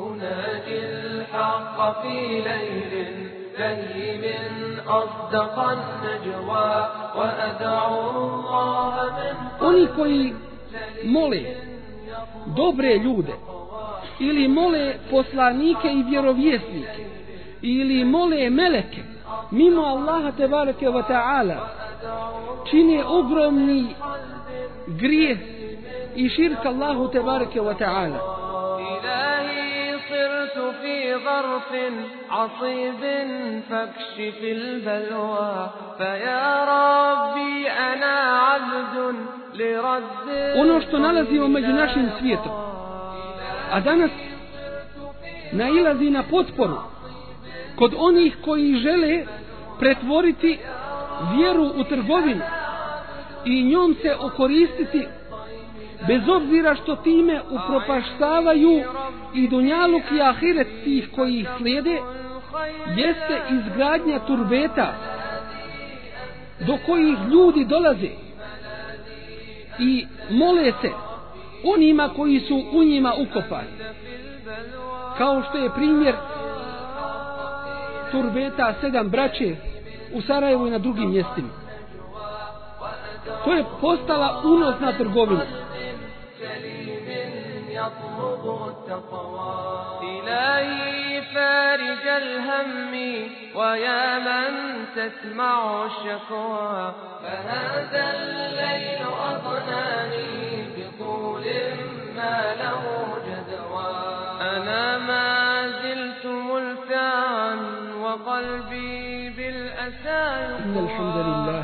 أناجي الحق في ليل لهيب أصدق النجوى وأدعو الله من Oni koji mole dobre ljude ili mole poslanike i vjerovjesnike ili mole meleke mimo Allaha tebareke wa ta'ala čine ogromni grijeh i širk Allahu tebareke wa ta'ala إلهي صرت في ظرف عصيب فاكشف البلوى فيا ربي أنا عبد لرد ono što nalazimo među našim svijetom a danas nailazi na potporu kod onih koji žele pretvoriti vjeru u trgovinu i njom se okoristiti bez obzira što time upropaštavaju i dunjaluk i ahiret tih koji ih slijede jeste izgradnja turbeta do kojih ljudi dolaze i mole se onima koji su u njima ukopani. Kao što je primjer turbeta sedam braće u Sarajevu i na drugim mjestima. To je postala unosna trgovina. يطلب التقوى. إلهي فارج الهم ويا من تسمع الشكوى. فهذا الليل أضناني بطول ما له جدوى. أنا ما زلت ملفعا وقلبي بالأسى إن الحمد لله.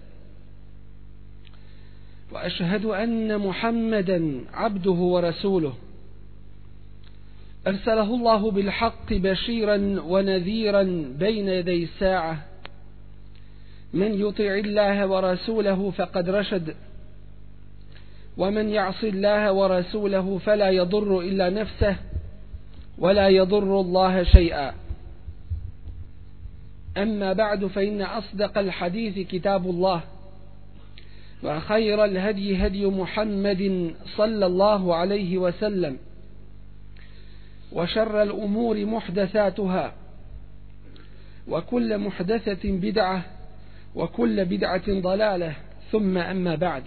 وأشهد أن محمدا عبده ورسوله. أرسله الله بالحق بشيرا ونذيرا بين يدي الساعة. من يطع الله ورسوله فقد رشد. ومن يعص الله ورسوله فلا يضر إلا نفسه ولا يضر الله شيئا. أما بعد فإن أصدق الحديث كتاب الله. وخير الهدي هدي محمد صلى الله عليه وسلم وشر الأمور محدثاتها وكل محدثة بدعة وكل بدعة ضلالة ثم أما بعد.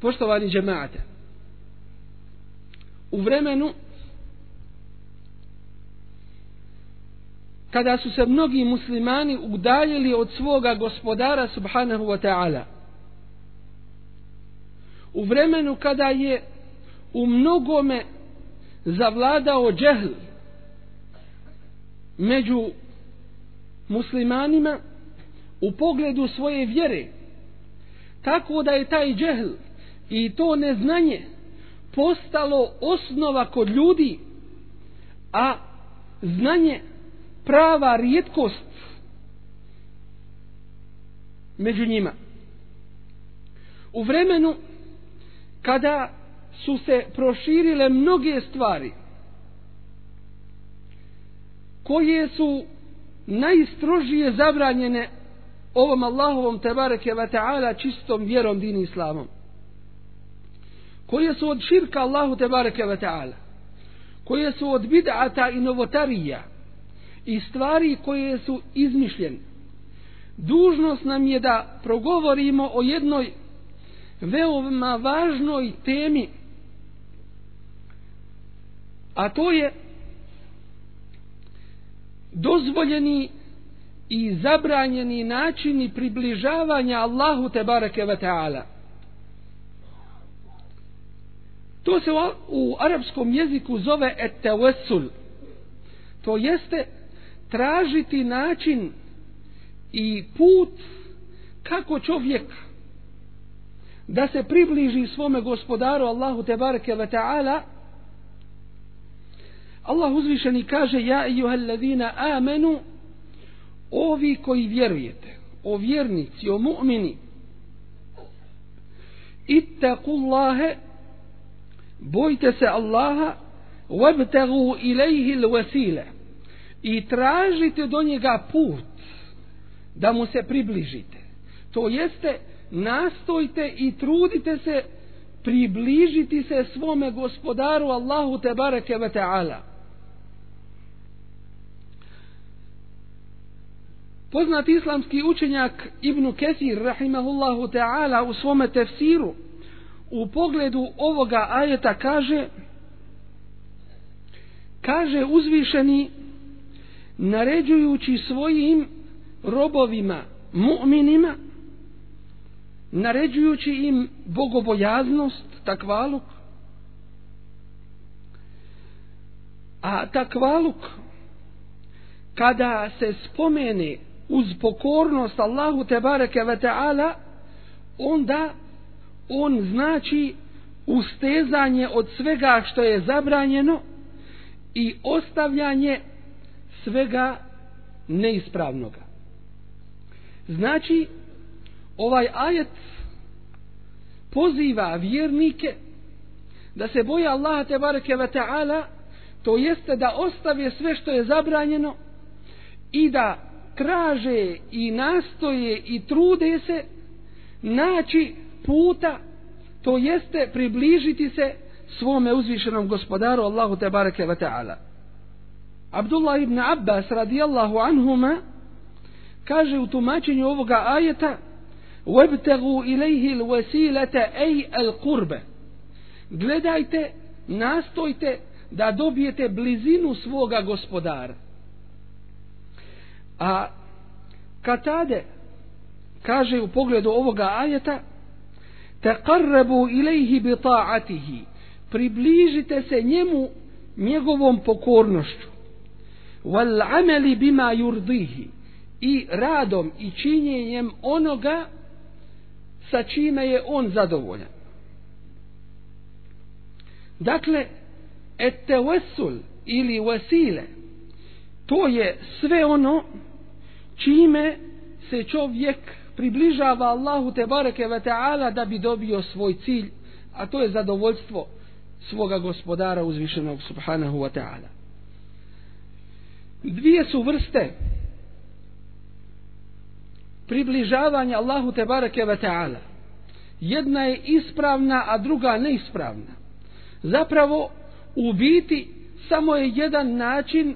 Poštovani džemaate, u vremenu kada su se mnogi muslimani udaljili od svoga gospodara subhanahu wa ta'ala, u vremenu kada je u mnogome zavladao džehl među muslimanima u pogledu svoje vjere tako da je taj džehl i to neznanje postalo osnova kod ljudi a znanje prava rijetkost među njima. U vremenu kada su se proširile mnoge stvari koje su najstrožije zabranjene ovom Allahovom tebareke wa ta'ala čistom vjerom din islamom koje su od širka Allahu tebareke wa ta'ala koje su od bid'ata i novotarija i stvari koje su izmišljene. Dužnost nam je da progovorimo o jednoj veoma važnoj temi a to je dozvoljeni i zabranjeni načini približavanja Allahu te bareke ve taala. To se u arapskom jeziku zove et-tawassul. To jeste tražiti način i put kako čovjek da se približi svome gospodaru Allahu te bareke ve taala. Allah uzvišeni kaže ja i ladina amenu ovi koji vjerujete o vjernici, o mu'mini ittaqullahe bojte se Allaha wabtagu ilaihi l-wasile i tražite do njega put da mu se približite. To jeste nastojte i trudite se približiti se svome gospodaru Allahu te bareke ve taala. Poznat islamski učenjak Ibn Kesir, rahimahullahu ta'ala, u svome tefsiru, u pogledu ovoga ajeta kaže, kaže uzvišeni, naređujući svojim robovima, mu'minima, naređujući im bogobojaznost, takvaluk, a takvaluk, kada se spomene uz pokornost Allahu te bareke ve taala onda on znači ustezanje od svega što je zabranjeno i ostavljanje svega neispravnoga. Znači, ovaj ajet poziva vjernike da se boje Allaha te bareke ve taala to jeste da ostave sve što je zabranjeno i da traže i nastoje i trude se naći puta to jeste približiti se svome uzvišenom gospodaru Allahu te bareke ve taala Abdullah ibn Abbas radijallahu anhuma kaže u tumačenju ovoga ajeta وَبْتَغُوا ilayhi الْوَسِيلَةَ ay الْقُرْبَ gledajte nastojte da dobijete blizinu svoga gospodara. A Katade kaže u pogledu ovoga ajeta تَقَرَّبُوا ilayhi bi približite se njemu njegovom pokornošću wal ameli bima yurdihi. I radom i činjenjem onoga sa čime je on zadovoljan. Dakle et tawassul ili vesile, to je sve ono čime se čovjek približava Allahu te bareke ve taala da bi dobio svoj cilj a to je zadovoljstvo svoga gospodara uzvišenog subhanahu wa ta'ala dvije su vrste približavanja Allahu te bareke ve taala. Jedna je ispravna a druga neispravna. Zapravo u biti samo je jedan način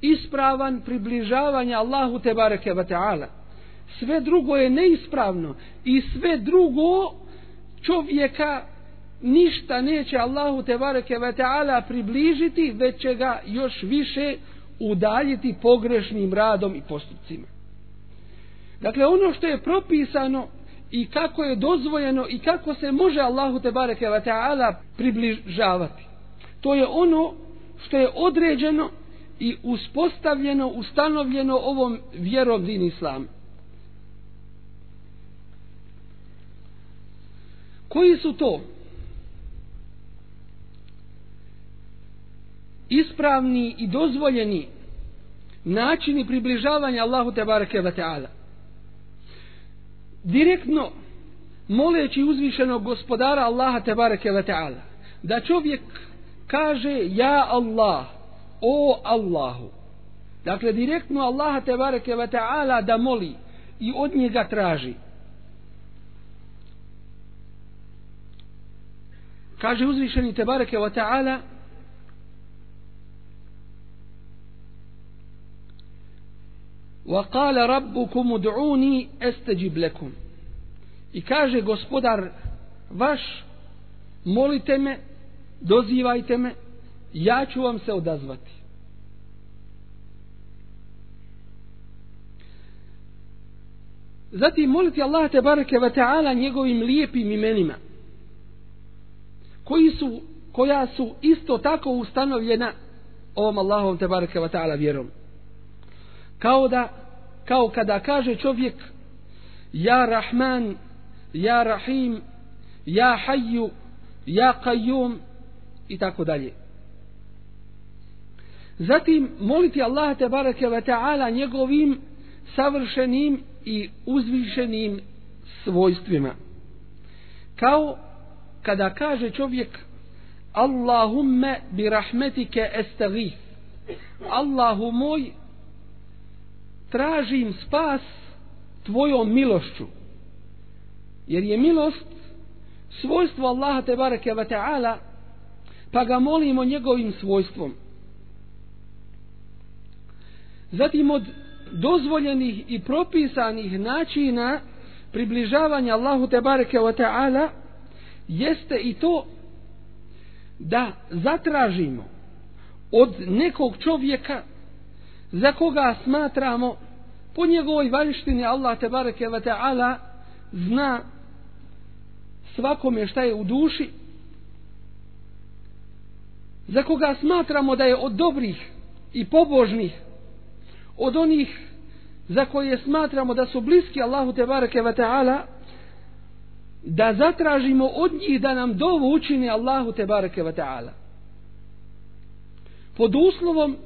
ispravan približavanja Allahu te bareke ve taala. Sve drugo je neispravno i sve drugo čovjeka ništa neće Allahu te bareke ve taala približiti već će ga još više udaljiti pogrešnim radom i postupcima dakle ono što je propisano i kako je dozvoljeno i kako se može Allahu te bareke ve taala približavati to je ono što je određeno i uspostavljeno, ustanovljeno ovom vjerom din islam. Koji su to ispravni i dozvoljeni načini približavanja Allahu te bareke ve taala? Direktno moleći uzvišenog gospodara Allaha te bareke ve taala da čovjek kaže ja Allah o Allahu. Dakle, direktno Allaha te bareke ve ta'ala da moli i od njega traži. Kaže uzvišeni te bareke ve ta'ala وقال ربكم ادعوني استجب لكم i kaže gospodar vaš molite me dozivajte me ja ću vam se odazvati. Zatim moliti Allah te bareke ve taala njegovim lijepim imenima koji su koja su isto tako ustanovljena ovom Allahom te bareke ve taala vjerom. Kao da kao kada kaže čovjek ja Rahman, ja Rahim, ja Hayyu, ja Qayyum i tako dalje. Zatim moliti Allaha te bareke ve taala njegovim savršenim i uzvišenim svojstvima. Kao kada kaže čovjek Allahumme bi rahmetike estagif. Allahu moj, tražim spas tvojom milošću. Jer je milost svojstvo Allaha te bareke ve taala pa ga molimo njegovim svojstvom. Zatim od dozvoljenih i propisanih načina približavanja Allahu te bareke ve taala jeste i to da zatražimo od nekog čovjeka za koga smatramo po njegovoj vanštini Allah te bareke ve taala zna svakome šta je u duši za koga smatramo da je od dobrih i pobožnih od onih za koje smatramo da su bliski Allahu te bareke ve taala da zatražimo od njih da nam dovu učini Allahu te bareke ve taala. Pod uslovom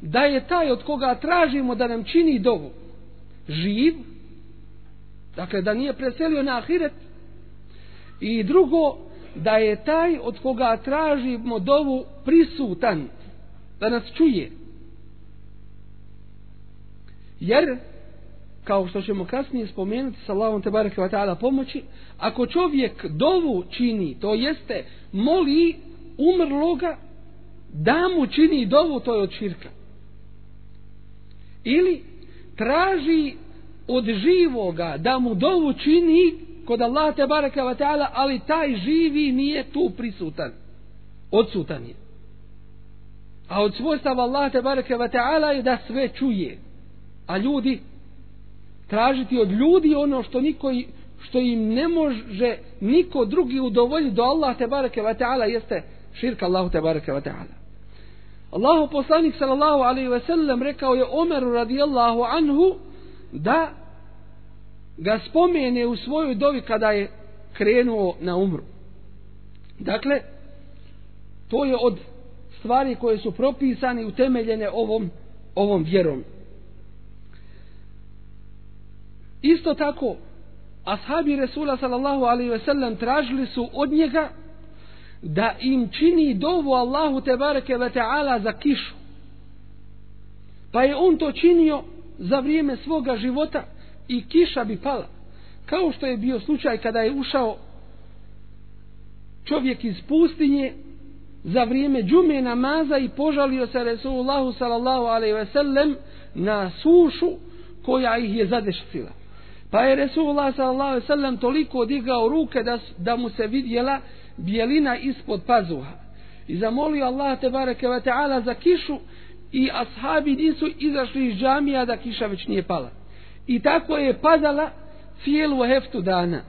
da je taj od koga tražimo da nam čini dovu živ dakle da nije preselio na ahiret i drugo da je taj od koga tražimo dovu prisutan da nas čuje. Jer kao što ćemo kasnije spomenuti sa Allahom te bareke wa ta'ala pomoći ako čovjek dovu čini to jeste moli umrloga da mu čini dovu to je od širka ili traži od živoga da mu dovu čini kod Allah te baraka wa ta'ala ali taj živi nije tu prisutan. Odsutan je. A od svojstava Allah te baraka wa ta'ala je da sve čuje. A ljudi tražiti od ljudi ono što niko što im ne može niko drugi udovoljiti do Allah te baraka wa taala jeste širk Allahu te baraka wa taala. Allahu poslanik sallallahu alaihi ve sellem rekao je Omeru radijallahu anhu da ga spomene u svojoj dovi kada je krenuo na umru. Dakle, to je od stvari koje su propisane i utemeljene ovom, ovom vjerom. Isto tako, ashabi Resula sallallahu alaihi ve sellem tražili su od njega da im čini dovu Allahu te bareke ve ta'ala za kišu. Pa je on to činio za vrijeme svoga života i kiša bi pala. Kao što je bio slučaj kada je ušao čovjek iz pustinje za vrijeme džume namaza i požalio se Resulullahu sallallahu alaihi ve sellem na sušu koja ih je zadešcila. Pa je Resulullah sallallahu alejhi ve sellem toliko digao ruke da da mu se vidjela bijelina ispod pazuha. I zamolio Allah te bareke ve taala za kišu i ashabi nisu izašli iz džamija da kiša već nije pala. I tako je padala cijelu heftu dana.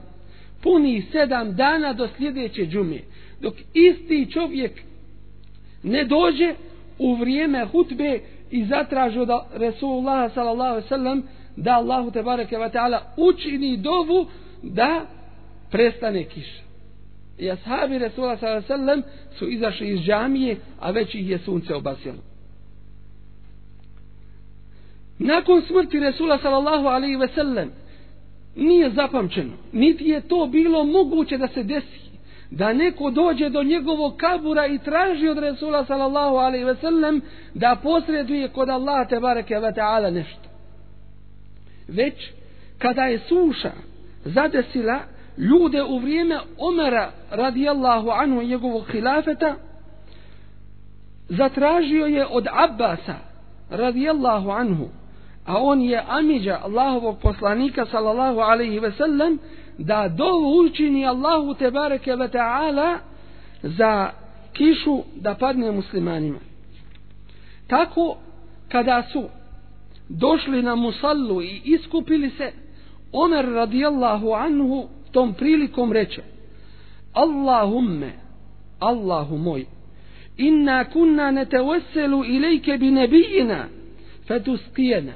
Puni sedam dana do sljedeće džume. Dok isti čovjek ne dođe u vrijeme hutbe i zatraži od Resulullah sallallahu alejhi ve sellem da Allahu te bareke ve taala učini dovu da prestane kiša. I ashabi Resula sallallahu su izašli iz džamije, a već ih je sunce obasjalo. Nakon smrti Resula sallallahu alaihi ve sellem nije zapamćeno, niti je to bilo moguće da se desi da neko dođe do njegovog kabura i traži od Resula sallallahu alaihi ve sellem da posreduje kod Allaha te bareke ve taala nešto već kada je suša zadesila ljude u vrijeme Omera radijallahu anhu i njegovog hilafeta zatražio je od Abbasa radijallahu anhu a on je Amidža Allahovog poslanika sallallahu alaihi ve sellem da dovu učini Allahu te bareke ve ta'ala za kišu da padne muslimanima. Tako kada su došli na musallu i iskupili se, Omer radijallahu anhu tom prilikom reče, Allahumme, Allahu moj, inna kunna neteveselu ilajke bi nebijina, fetuskijena.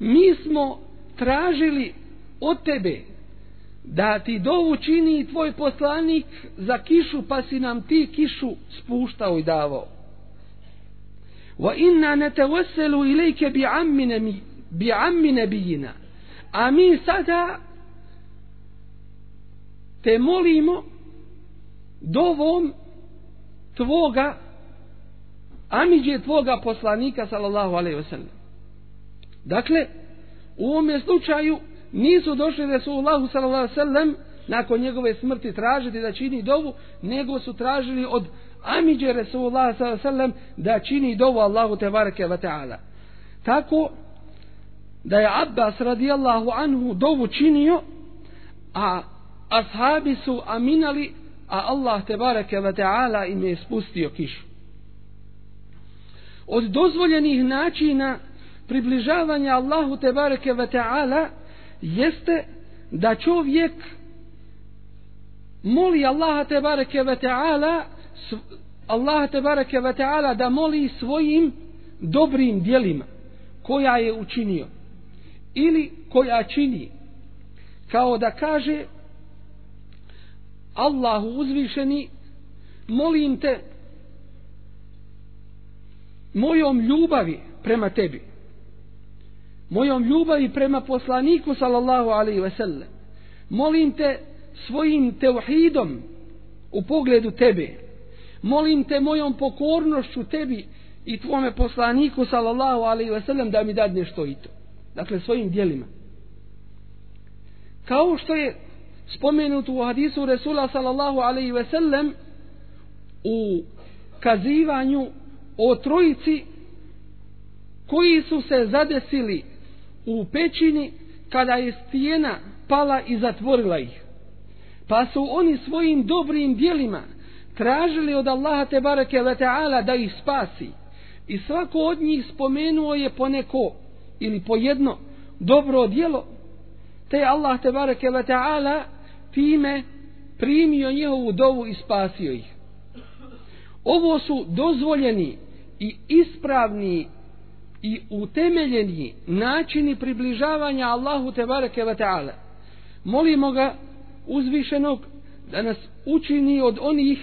Mi smo tražili od tebe da ti dovu čini tvoj poslanik za kišu, pa si nam ti kišu spuštao i davao. wa inna neteveselu ilike bi ammi, bi ammi nebijina a mi sada te molimo dovom tvoga amiđe tvoga poslanika sallallahu alaihi wasallam dakle u ovom slučaju nisu došli Resulullahu sallallahu alaihi wasallam nakon njegove smrti tražiti da čini dovu nego su tražili od amiđe Resulullah sallallahu alaihi wasallam da čini dovu Allahu tebareke ve wa ta'ala. Tako da je Abbas radijallahu anhu dovu činio a ashabi su aminali a Allah te bareke ve taala im je spustio kišu. Od dozvoljenih načina približavanja Allahu te bareke ve taala jeste da čovjek moli Allaha te bareke ve taala Allaha te bareke ve taala da moli svojim dobrim djelima koja je učinio ili koja čini. Kao da kaže Allahu uzvišeni molim te mojom ljubavi prema tebi mojom ljubavi prema poslaniku sallallahu alaihi ve sellem molim te svojim teuhidom u pogledu tebe molim te mojom pokornošću tebi i tvome poslaniku sallallahu alaihi ve sellem da mi dadneš to i to. Dakle svojim dijelima kao što je spomenut u hadisu Resula sallallahu alaihi ve sellem u kazivanju o trojici koji su se zadesili u pećini kada je stijena pala i zatvorila ih. Pa su oni svojim dobrim dijelima tražili od Allaha te bareke ve ta'ala da ih spasi. I svako od njih spomenuo je poneko ili po jedno dobro dijelo. Te Allah te bareke ve ta'ala time primio njihovu dovu i spasio ih. Ovo su dozvoljeni i ispravni i utemeljeni načini približavanja Allahu Tebareke ve taala. Molimo ga uzvišenog da nas učini od onih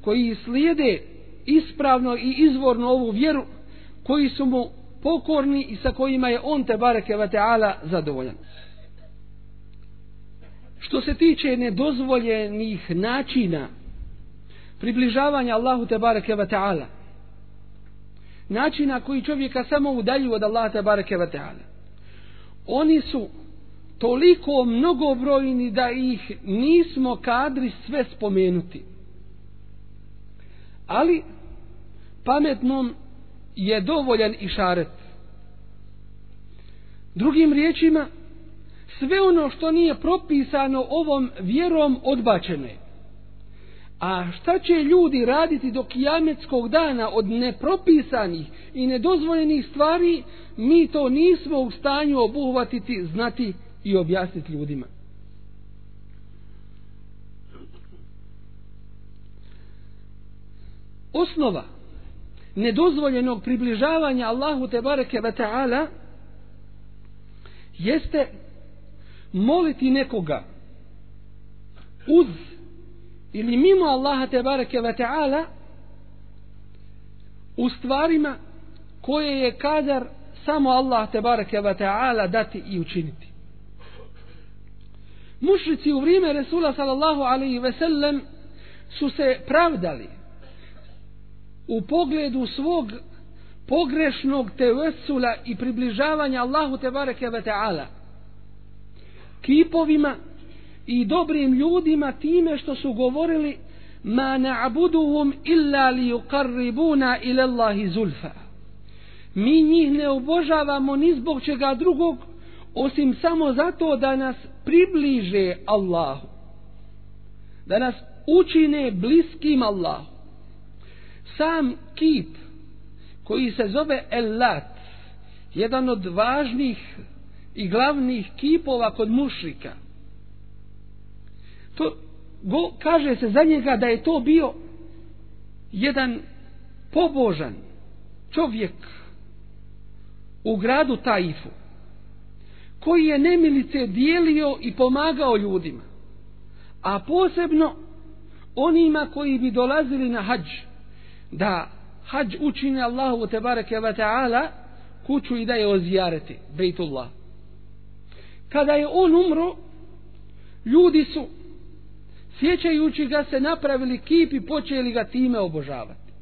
koji slijede ispravno i izvorno ovu vjeru, koji su mu pokorni i sa kojima je on Tebareke ve taala zadovoljan. Što se tiče nedozvoljenih načina približavanja Allahu te bareke ve taala, načina koji čovjeka samo udaljuju od Allaha te bareke ve taala, oni su toliko mnogobrojni da ih nismo kadri sve spomenuti. Ali pametnom je dovoljan i šaret. Drugim riječima, sve ono što nije propisano ovom vjerom odbačene. A šta će ljudi raditi do kijametskog dana od nepropisanih i nedozvoljenih stvari, mi to nismo u stanju obuhvatiti, znati i objasniti ljudima. Osnova nedozvoljenog približavanja Allahu te bareke ve taala jeste moliti nekoga uz ili mimo Allaha te bareke ve taala u stvarima koje je kadar samo Allah te bareke ve taala dati i učiniti. Mušrici u vrijeme Resula sallallahu alaihi ve sellem su se pravdali u pogledu svog pogrešnog tevesula i približavanja Allahu te bareke ve taala kipovima i dobrim ljudima time što su govorili ma na'buduhum illa li yuqarribuna ila Allahi zulfa. Mi njih ne obožavamo ni zbog čega drugog osim samo zato da nas približe Allahu. Da nas učine bliskim Allahu. Sam kip koji se zove Elat, jedan od važnih i glavnih kipova kod mušrika. To go, kaže se za njega da je to bio jedan pobožan čovjek u gradu Taifu koji je nemilice dijelio i pomagao ljudima a posebno onima koji bi dolazili na hađ da hađ učine Allahu te bareke ve ta'ala kuću i da je ozijareti, Bejtullah. Kada je on umro, ljudi su, sjećajući ga se, napravili kip i počeli ga time obožavati.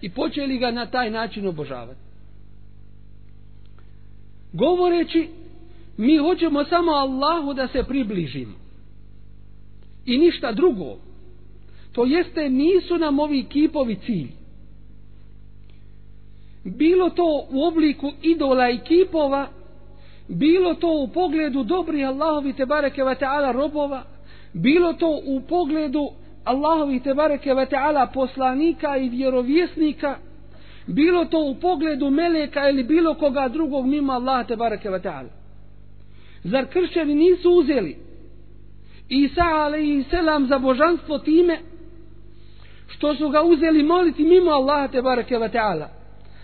I počeli ga na taj način obožavati. Govoreći, mi hoćemo samo Allahu da se približimo. I ništa drugo. To jeste, nisu nam ovi kipovi cilj. Bilo to u obliku idola i kipova, bilo to u pogledu dobri Allahovi te bareke ve taala robova, bilo to u pogledu Allahovi te bareke ve taala poslanika i vjerovjesnika, bilo to u pogledu meleka ili bilo koga drugog mimo Allaha te bareke ve taala. Zar kršćani nisu uzeli Isa alaihi selam za božanstvo time što su ga uzeli moliti mimo Allaha te bareke ve taala.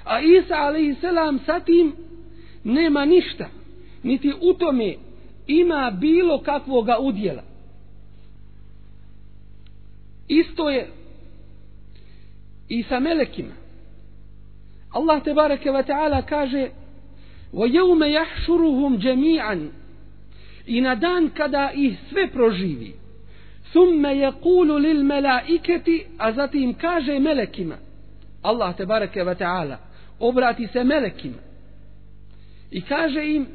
A Isa alaihi selam sa tim nema ništa niti u tome ima bilo kakvoga udjela. Isto je i sa melekima. Allah te bareke ve taala kaže: "Wa yawma yahshuruhum jami'an" I na dan kada ih sve proživi. Thumma yaqulu lil malaikati, a zatim kaže melekima. Allah te bareke ve taala obrati se melekima. I kaže im: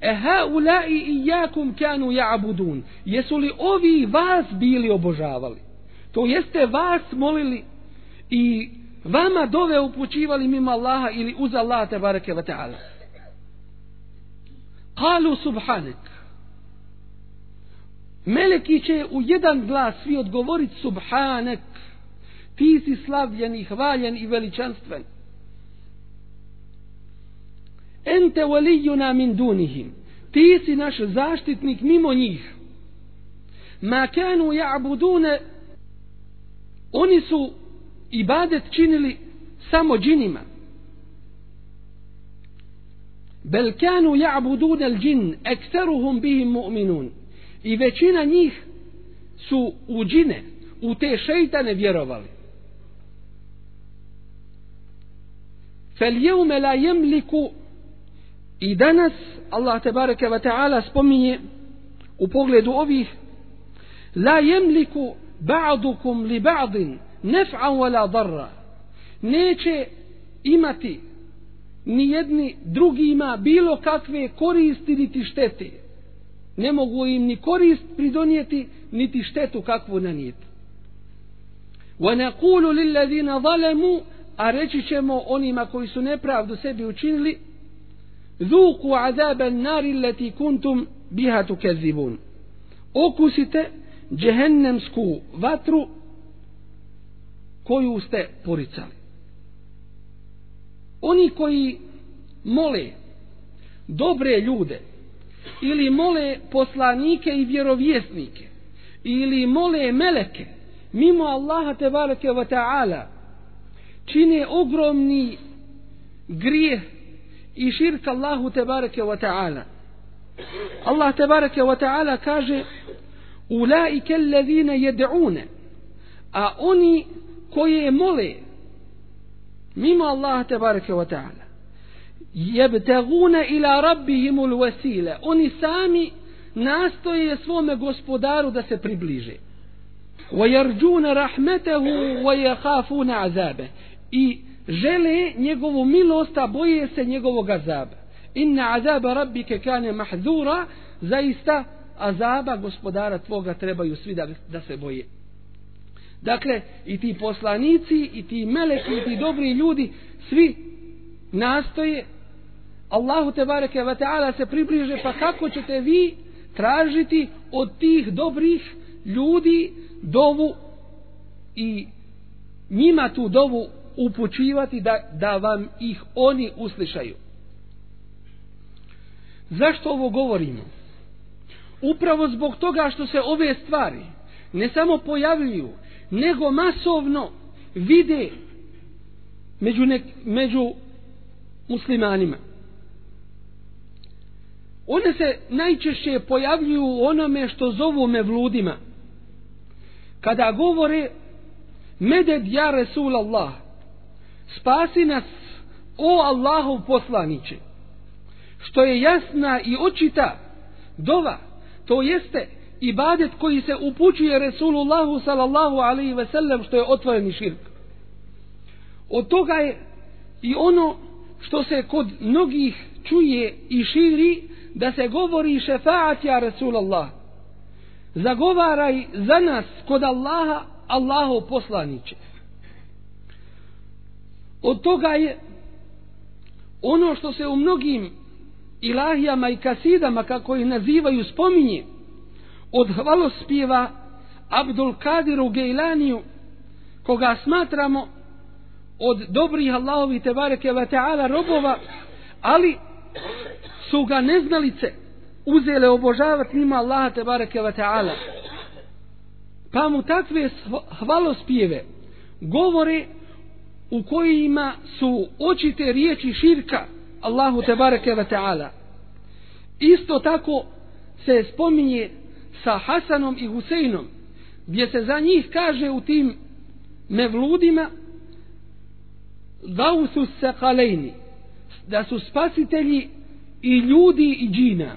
E ha ulai i jakum kanu ya'budun. Jesu li ovi vas bili obožavali? To jeste vas molili i vama dove upućivali mimo Allaha ili uz Allaha te bareke wa ta'ala. Kalu subhanak. Meleki će u jedan glas svi odgovoriti subhanak. Ti si slavljen i hvaljen i veličanstven ente walijuna min dunihim. Ti si naš zaštitnik mimo njih. Ma kanu ja'budune oni su ibadet činili samo džinima. Bel kanu ja'budune al džin ekteruhum bihim mu'minun. I većina njih su u džine u te šeitane vjerovali. Fel jeume la jemliku I danas Allah te bareke ve taala spominje u pogledu ovih la yemliku ba'dukum li ba'din naf'an wala darra. Neće imati ni jedni drugima bilo kakve koristi niti štete. Ne mogu im ni korist pridonijeti niti štetu kakvu nanijeti. Wa naqulu lil ladina zalamu a reći ćemo onima koji su nepravdu sebi učinili Zuku azaban nari leti kuntum biha tukezibun. Okusite džehennemsku vatru koju ste poricali. Oni koji mole dobre ljude ili mole poslanike i vjerovjesnike ili mole meleke mimo Allaha te bareke ve ta'ala čine ogromni grijeh i širk Allahu tebareke wa ta'ala. Allah tebareke wa ta'ala kaže Ulaike allazine jed'une a oni koje mole mimo Allah tebareke wa ta'ala jebtegune ila rabbihimul wasile oni sami nastoje svome gospodaru da se približe ويرجون رحمته ويخافون عذابه i žele njegovu milost, a boje se njegovog azaba. Inna azaba rabbike kane mahzura, zaista azaba gospodara tvoga trebaju svi da, da se boje. Dakle, i ti poslanici, i ti meleki, i ti dobri ljudi, svi nastoje Allahu te bareke ve taala se približe pa kako ćete vi tražiti od tih dobrih ljudi dovu i njima tu dovu upućivati da, da vam ih oni uslišaju. Zašto ovo govorimo? Upravo zbog toga što se ove stvari ne samo pojavljuju, nego masovno vide među, nek, među muslimanima. One se najčešće pojavljuju u onome što zovu me vludima. Kada govore Meded ja Resul Allah, spasi nas o Allahov poslaniće što je jasna i očita dova to jeste ibadet koji se upućuje Resulullahu sallallahu alaihi ve sellem što je otvoreni širk. Od toga je i ono što se kod mnogih čuje i širi da se govori šefaat ja Resulallah. Zagovaraj za nas kod Allaha Allahov poslaniće od toga je ono što se u mnogim ilahijama i kasidama kako ih nazivaju spominje. Od hvalospjeva Abdul Kadiru Gejlaniju koga smatramo od dobrih Allahovi tebareke ve ta'ala robova ali su ga neznalice uzele obožavati njima Allaha tebareke ve ta'ala. Pa mu takve hvalospjeve govore u kojima su očite riječi širka Allahu te bareke ve taala. Isto tako se spominje sa Hasanom i Huseinom gdje se za njih kaže u tim mevludima da su sakalejni da su spasitelji i ljudi i džina.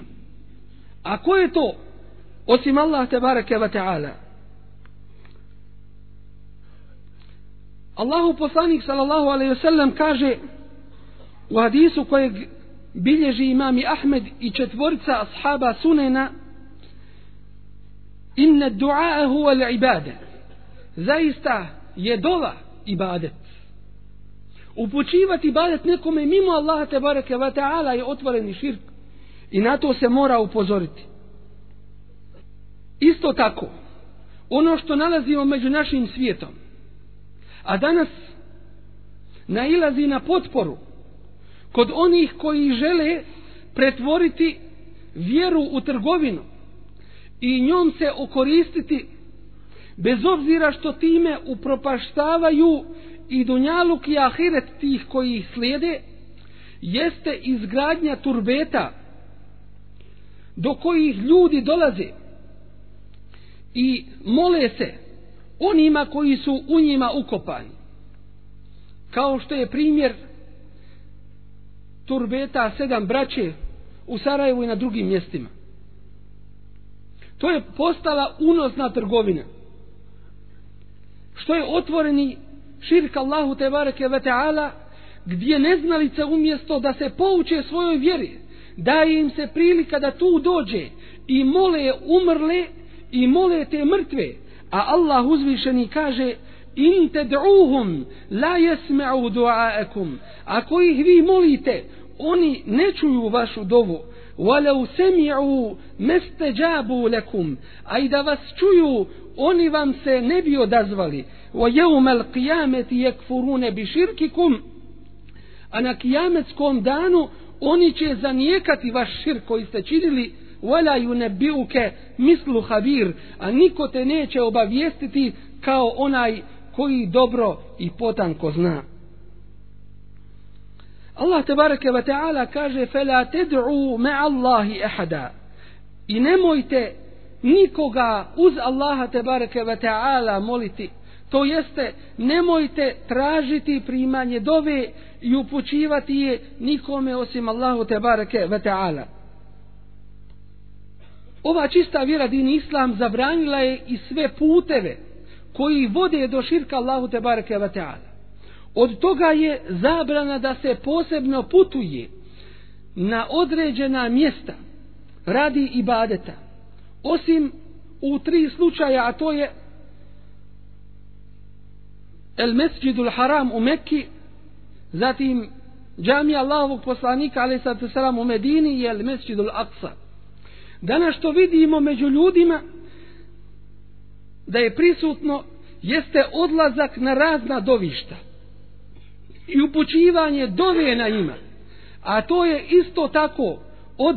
A ko je to osim Allah te bareke ve taala? Allahu poslanik sallallahu alejhi ve sellem kaže u hadisu kojeg bilježi imami Ahmed i četvorica ashaba sunena inna du'a huwa al-ibada zaista je dova ibadet. Upućivati ibadet nekome mimo Allaha te bareke ve taala je otvoreni širk i na to se mora upozoriti. Isto tako ono što nalazimo među našim svijetom a danas nailazi na potporu kod onih koji žele pretvoriti vjeru u trgovinu i njom se okoristiti bez obzira što time upropaštavaju i dunjaluk i ahiret tih koji ih slijede jeste izgradnja turbeta do kojih ljudi dolaze i mole se onima koji su u njima ukopani. Kao što je primjer turbeta sedam braće u Sarajevu i na drugim mjestima. To je postala unosna trgovina. Što je otvoreni širk Allahu te bareke ve taala gdje neznalice umjesto da se pouče svojoj vjeri daje im se prilika da tu dođe i mole umrle i mole te mrtve a Allah uzvišeni kaže in ted'uhum la yasma'u du'aakum. Ako ih vi molite oni ne čuju vašu dovu. Walau sami'u mastajabu lakum. Aj da vas čuju oni vam se ne bi odazvali. Wa yawmal qiyamati yakfuruna bi shirkikum. A na kijametskom danu oni će zanijekati vaš širk koji ste činili wala yunabbiuke mislu habir a niko te neće obavijestiti kao onaj koji dobro i potanko zna. Allah tebareke ve taala kaže fela tad'u ma'a Allahi ahada. I nemojte nikoga uz Allaha tebareke ve taala moliti. To jeste nemojte tražiti primanje dove i upućivati je nikome osim Allahu tebareke ve taala. Ova čista vjera din islam zabranila je i sve puteve koji vode do širka Allahu te bareke ve taala. Od toga je zabrana da se posebno putuje na određena mjesta radi ibadeta. Osim u tri slučaja, a to je El Mesjidul Haram u Mekki, zatim džamija Allahovog poslanika, ali sad u Medini, i El Mesjidul Aqsa. Danas što vidimo među ljudima da je prisutno jeste odlazak na razna dovišta i upućivanje dove na ima. A to je isto tako od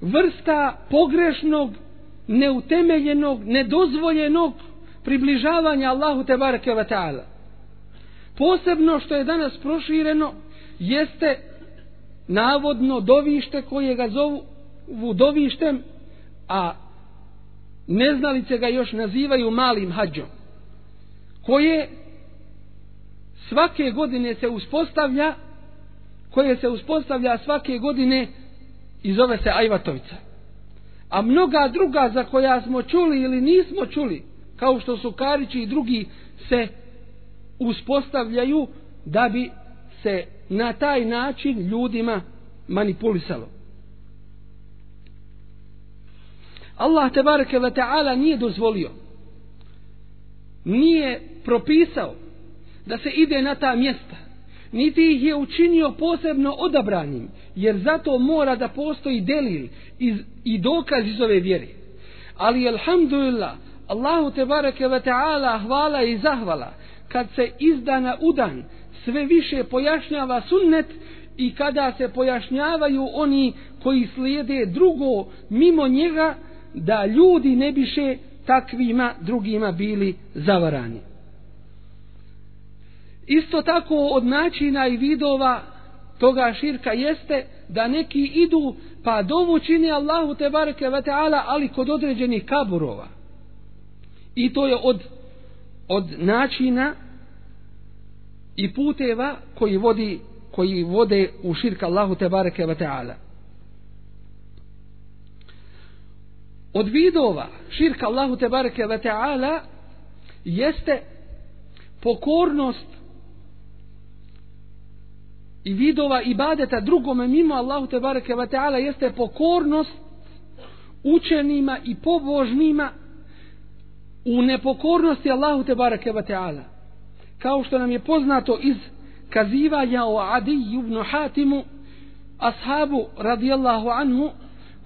vrsta pogrešnog, neutemeljenog, nedozvoljenog približavanja Allahu te bareke ve taala. Posebno što je danas prošireno jeste navodno dovište koje ga zovu vudovištem, a neznalice ga još nazivaju malim hađom, koje svake godine se uspostavlja koje se uspostavlja svake godine i zove se Ajvatovica. A mnoga druga za koja smo čuli ili nismo čuli, kao što su Karići i drugi, se uspostavljaju da bi se na taj način ljudima manipulisalo. Allah te bareke ve taala nije dozvolio nije propisao da se ide na ta mjesta niti ih je učinio posebno odabranim jer zato mora da postoji delil iz, i dokaz iz ove vjere. Ali alhamdulillah Allahu te bareke ve taala hvala i zahvala kad se izdana udan sve više pojašnjava sunnet i kada se pojašnjavaju oni koji slijede drugo mimo njega da ljudi ne biše takvima drugima bili zavarani. Isto tako od načina i vidova toga širka jeste da neki idu pa dovu čini Allahu te bareke ve taala ali kod određenih kaburova. I to je od od načina i puteva koji vodi koji vode u širka Allahu te bareke ve taala. Od vidova širka Allahu te bareke ve taala jeste pokornost i vidova ibadeta drugome mimo Allahu te bareke ve taala jeste pokornost učenima i pobožnima u nepokornosti Allahu te bareke ve taala. Kao što nam je poznato iz kazivanja o Adi ibn Hatimu ashabu radijallahu anhu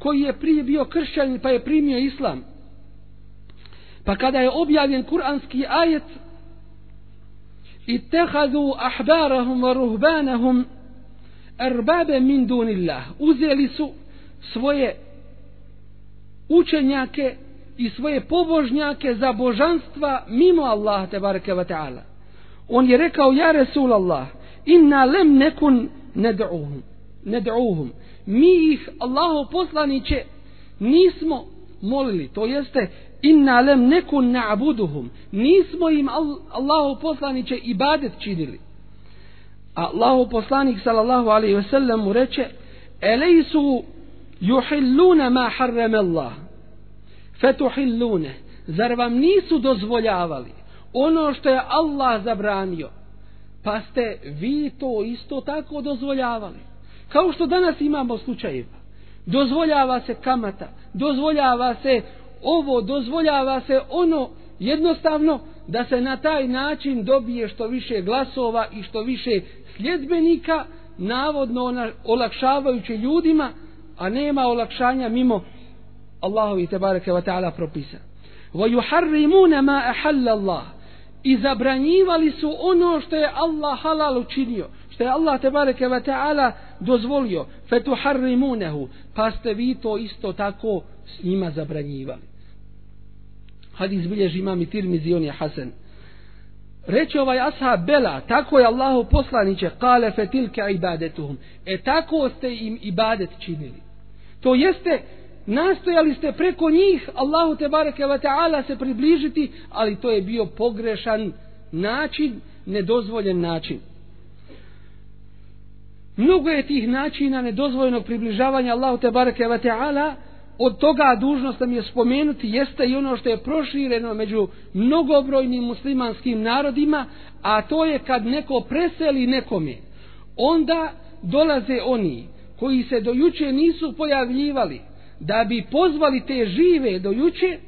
koji je prije bio kršćanin pa je primio islam. Pa kada je objavljen kuranski ajet ittehadu ahbarahum wa ruhbanahum erbabe min dunillah. Uzeli su svoje učenjake i svoje pobožnjake za božanstva mimo Allaha te bareke ve taala. On je rekao ja Resul Allah inna lem nekun ned'uhum ned'uhum mi ih Allahov poslaniće nismo molili to jeste inna lem nekun na'buduhum. Nismo im Allahov poslaniće ibadet činili. A Allahu poslanik sallallahu alaihi ve sellem mu reče elejsu yuhilluna ma harrama Allah? Fetuhillune zar vam nisu dozvoljavali ono što je Allah zabranio? Pa ste vi to isto tako dozvoljavali kao što danas imamo slučajeva. Dozvoljava se kamata dozvoljava se ovo dozvoljava se ono. Jednostavno da se na taj način dobije što više glasova i što više sljedbenika navodno olakšavajući ljudima a nema olakšanja mimo Allahovi te bareke ta'ala propisa. Wa yuharrimuna ma ahalla Allah. I zabranjivali su ono što je Allah halal učinio što je Allah te bareke ve taala dozvolio. Fetuharrimunehu pa ste vi to isto tako s njima zabranjivali. Hadis bilježi imam i tirmizi on je hasan. Reče ovaj ashab bela tako je Allahu poslaniće kale fetilke ibadetuhum. E tako ste im ibadet činili. To jeste nastojali ste preko njih Allahu te bareke ve taala se približiti ali to je bio pogrešan način nedozvoljen način mnogo je tih načina nedozvojenog približavanja Allahu te bareke ve taala od toga dužnost nam je spomenuti jeste i ono što je prošireno među mnogobrojnim muslimanskim narodima a to je kad neko preseli nekome onda dolaze oni koji se do juče nisu pojavljivali da bi pozvali te žive do juče.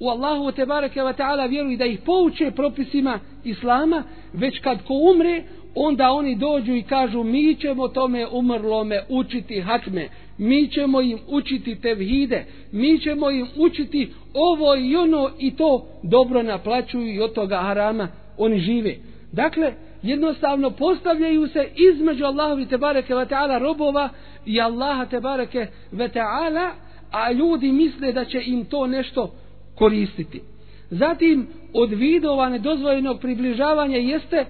U Allahu te bareke ve taala vjeruju da ih pouče propisima islama već kad ko umre onda oni dođu i kažu mi ćemo tome umrlome učiti hatme mi ćemo im učiti tevhide. Mi ćemo im učiti ovo i ono i to dobro naplaćuju i od toga harama oni žive. Dakle jednostavno postavljaju se između Allahovi tebareke ve taala robova i Allaha tebareke ve taala a ljudi misle da će im to nešto koristiti. Zatim od vidova nedozvoljenog približavanja jeste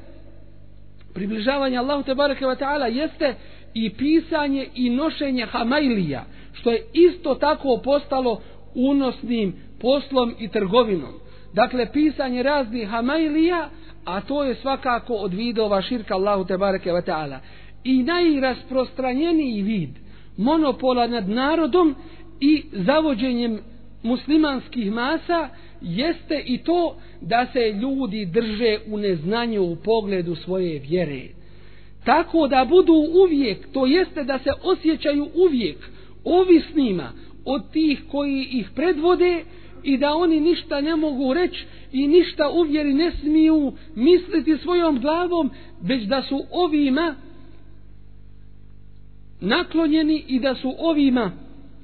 približavanje Allahu te bareke ve taala jeste i pisanje i nošenje hamailija što je isto tako postalo unosnim poslom i trgovinom. Dakle pisanje raznih hamailija a to je svakako od vidova širka Allahu te bareke ve taala. I najrasprostranjeniji vid monopola nad narodom i zavođenjem muslimanskih masa jeste i to da se ljudi drže u neznanju u pogledu svoje vjere. Tako da budu uvijek, to jeste da se osjećaju uvijek ovisnima od tih koji ih predvode i da oni ništa ne mogu reći i ništa u vjeri ne smiju misliti svojom glavom, već da su ovima naklonjeni i da su ovima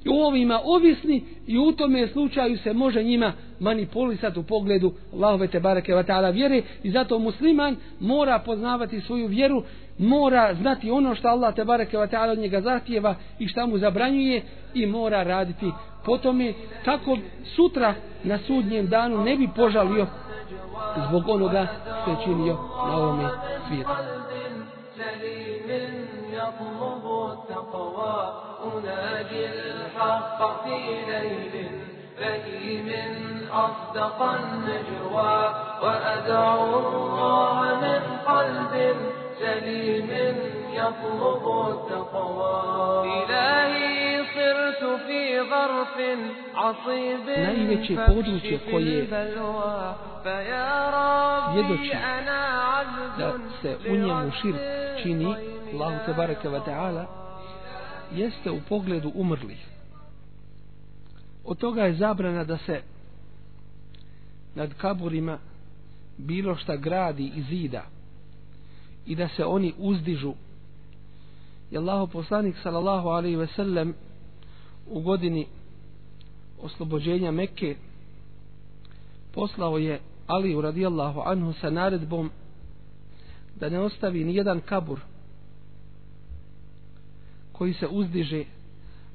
ovima ovisni i u tome slučaju se može njima manipulisati u pogledu Allahove te bareke wa ta'ala vjere i zato musliman mora poznavati svoju vjeru mora znati ono što Allah te bareke wa ta'ala od njega zahtjeva i šta mu zabranjuje i mora raditi po tome kako sutra na sudnjem danu ne bi požalio zbog onoga što je činio na ovome svijetu. أناجي الحق في ليل بهيم أصدق النجوى وأدعو الله من قلب سليم يطلب التقوى إلهي صرت في ظرف عصيب najveće područje koje svjedoči da se u njemu širk čini Allahu te bareke wa ta'ala jeste u pogledu umrlih. Od toga je zabrana da se nad kaburima bilo šta gradi i zida i da se oni uzdižu. I Allaho poslanik sallallahu alaihi ve sellem u godini oslobođenja Mekke poslao je Aliju radijallahu anhu sa naredbom da ne ostavi ni jedan kabur koji se uzdiže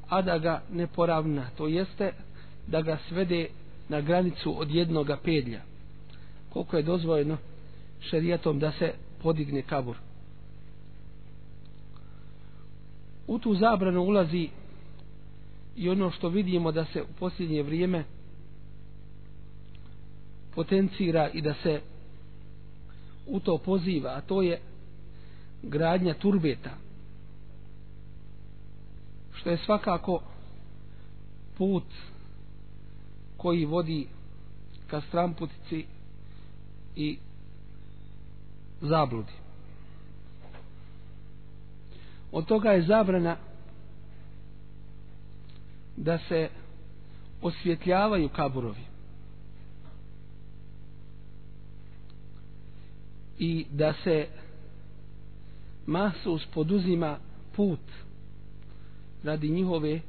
a da ga ne poravna. To jeste da ga svede na granicu od jednoga pedlja. Koliko je dozvojeno šerijetom da se podigne kabur. U tu zabranu ulazi i ono što vidimo da se u posljednje vrijeme potencira i da se u to poziva a to je gradnja turbeta što je svakako put koji vodi ka stramputici i zabludi. Od toga je zabrana da se osvjetljavaju kaburovi. I da se masus poduzima put radi njihove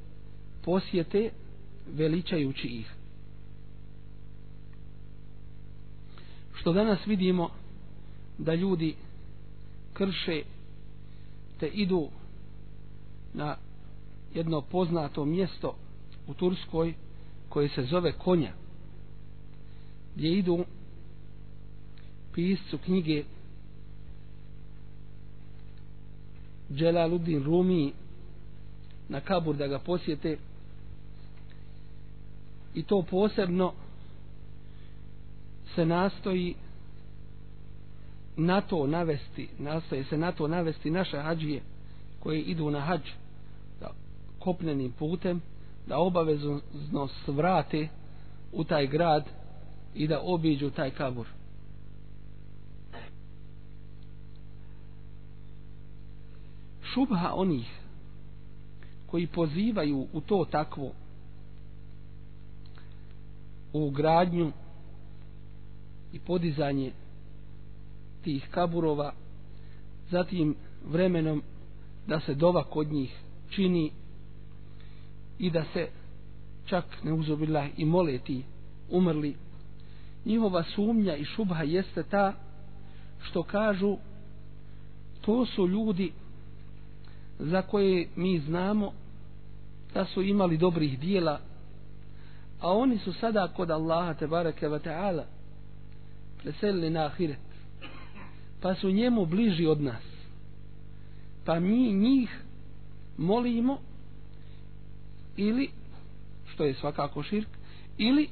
posjete veličajući ih. Što danas vidimo da ljudi krše te idu na jedno poznato mjesto u Turskoj koje se zove Konja gdje idu piscu knjige Dželaluddin Rumi na kabur da ga posjete. I to posebno se nastoji na to navesti nastoje se na to navesti naše hađije koje idu na hađ da kopnenim putem da obavezno svrate u taj grad i da obiđu taj kabur. Šubha onih koji pozivaju u to takvo u gradnju i podizanje tih kaburova zatim vremenom da se dova kod njih čini i da se čak ne uzobila i mole ti umrli. Njihova sumnja i šubha jeste ta što kažu to su ljudi za koje mi znamo da su imali dobrih dijela a oni su sada kod Allaha te bareke ve taala preselili na ahiret pa su njemu bliži od nas. Pa mi njih molimo ili što je svakako širk ili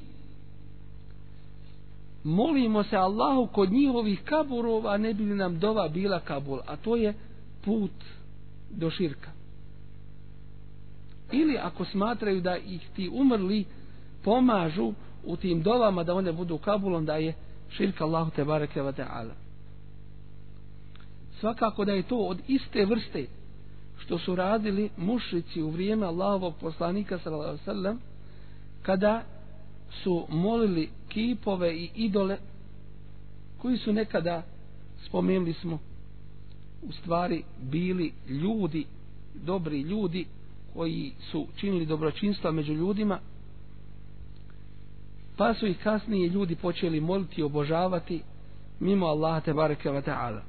molimo se Allahu kod njihovih kaburova ne bi li nam dova bila kabul a to je put do širka. Ili ako smatraju da ih ti umrli pomažu u tim dovama da one budu kabulom da je širka Allahu te bareke ve ta'ala. Svakako da je to od iste vrste što su radili mušici u vrijeme Allahovog poslanika sallallahu alejhi ve sellem kada su molili kipove i idole koji su nekada spomenuli smo u stvari bili ljudi dobri ljudi koji su činili dobročinstva među ljudima pa su ih kasnije ljudi počeli moliti i obožavati mimo Allaha te bareke ve taala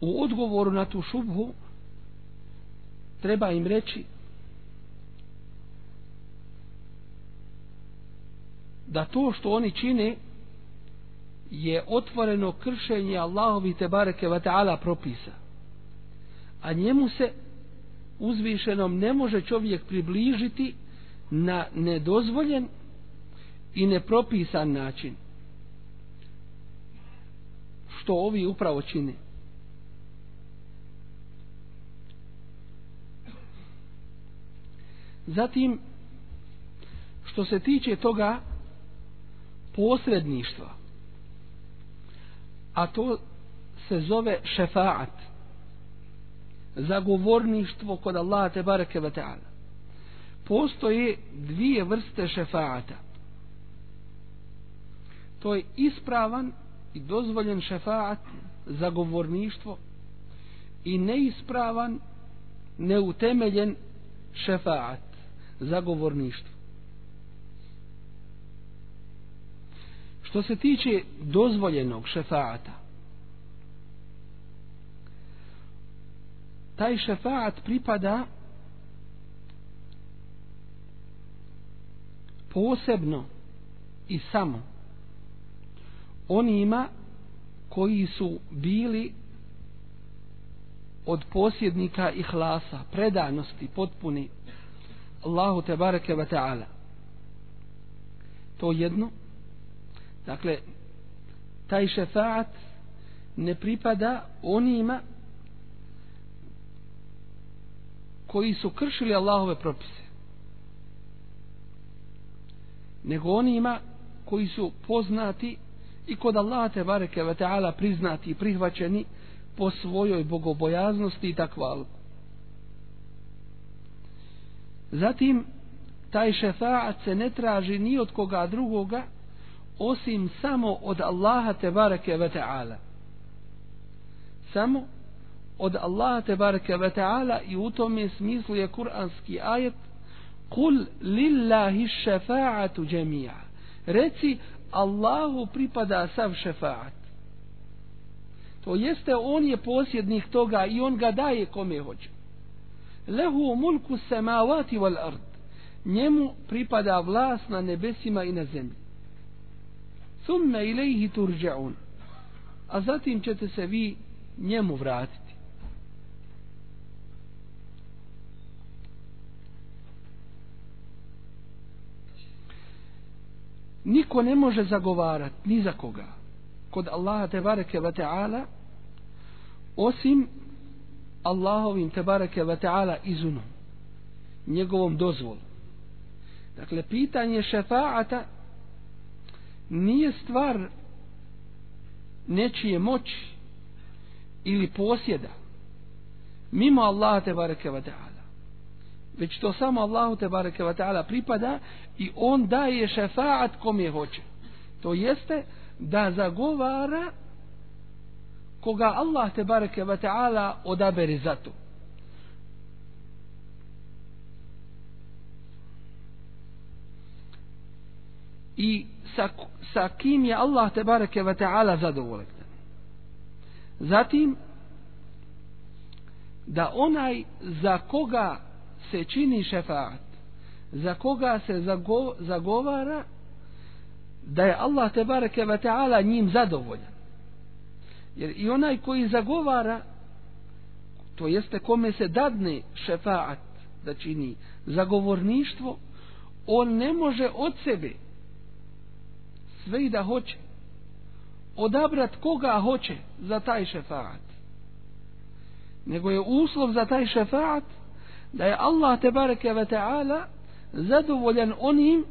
u odgovoru na tu šubhu treba im reći da to što oni čine je otvoreno kršenje Allahovi te bareke ve taala propisa. A njemu se uzvišenom ne može čovjek približiti na nedozvoljen i nepropisan način. Što ovi upravo čine? Zatim što se tiče toga posredništva a to se zove šefaat. Zagovorništvo kod Allaha te bareke ve taala. Postoje dvije vrste šefaata. To je ispravan i dozvoljen šefaat zagovorništvo i neispravan neutemeljen šefaat zagovorništvo. Što se tiče dozvoljenog šefaata, taj šefaat pripada posebno i samo onima koji su bili od posjednika ihlasa, predanosti, potpuni Allahu te bareke ve taala. To jedno Dakle, taj šefaat ne pripada onima koji su kršili Allahove propise. Nego onima koji su poznati i kod Allaha te bareke ve taala priznati i prihvaćeni po svojoj bogobojaznosti i takvalu. Zatim taj šefaat se ne traži ni od koga drugoga osim samo od Allaha te bareke ve taala. Samo od Allaha te bareke ve taala i u tome smislu je kuranski ajet kul lillahi šefaatu džemija reci Allahu pripada sav šefaat to jeste on je posjednik toga i on ga daje kome hoće. Lehu mulku samavati wal ard njemu pripada vlast na nebesima i na zemlji. ثم ilaihi turđa'un. A zatim ćete se vi njemu vratiti. Niko ne može zagovarati ni za koga kod Allaha te bareke ve taala osim Allahovim te bareke ve taala izunom njegovom dozvolom dakle pitanje šefaata nije stvar nečije moći ili posjeda mimo Allaha te bareke ve taala već to samo Allahu te bareke ve taala pripada i on daje šefaat kom je hoće. To jeste da zagovara koga Allah te bareke ve taala odabere za to. I sa, sa kim je Allah te bareke ve taala zadovoljan. Zatim da onaj za koga se čini šefaat, za koga se zago, zagovara da je Allah te bareke ve taala njim zadovoljan. Jer i onaj koji zagovara to jeste kome se dadne šefaat da čini zagovorništvo on ne može od sebe sve i da hoće. Odabrat koga hoće za taj šefaat. Nego je uslov za taj šefaat da je Allah te bareke ve taala zadovoljan onim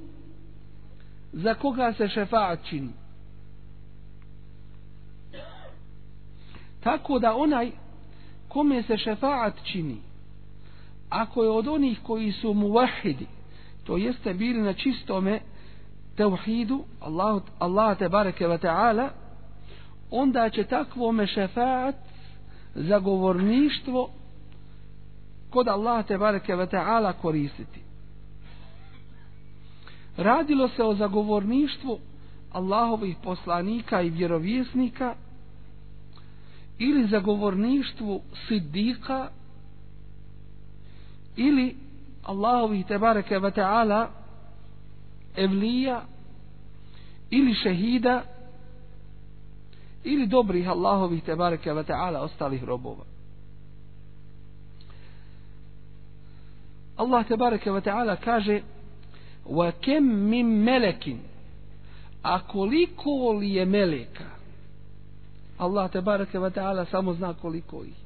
za koga se šefaat čini. Tako da onaj kome se šefaat čini ako je od onih koji su muvahidi to jeste bili na čistome tevhidu Allah, Allah te bareke ve taala onda će takvome šefaat zagovorništvo kod Allah te bareke ve taala koristiti. Radilo se o zagovorništvu Allahovih poslanika i vjerovjesnika ili zagovorništvu siddika ili Allahovih tebareke ve taala evlija ili šehida ili dobrih Allahovih te bareke ve taala ostalih robova. Allah te bareke ve taala kaže wa kem min melekin? A koliko li je meleka? Allah te bareke ve taala samo zna koliko ih.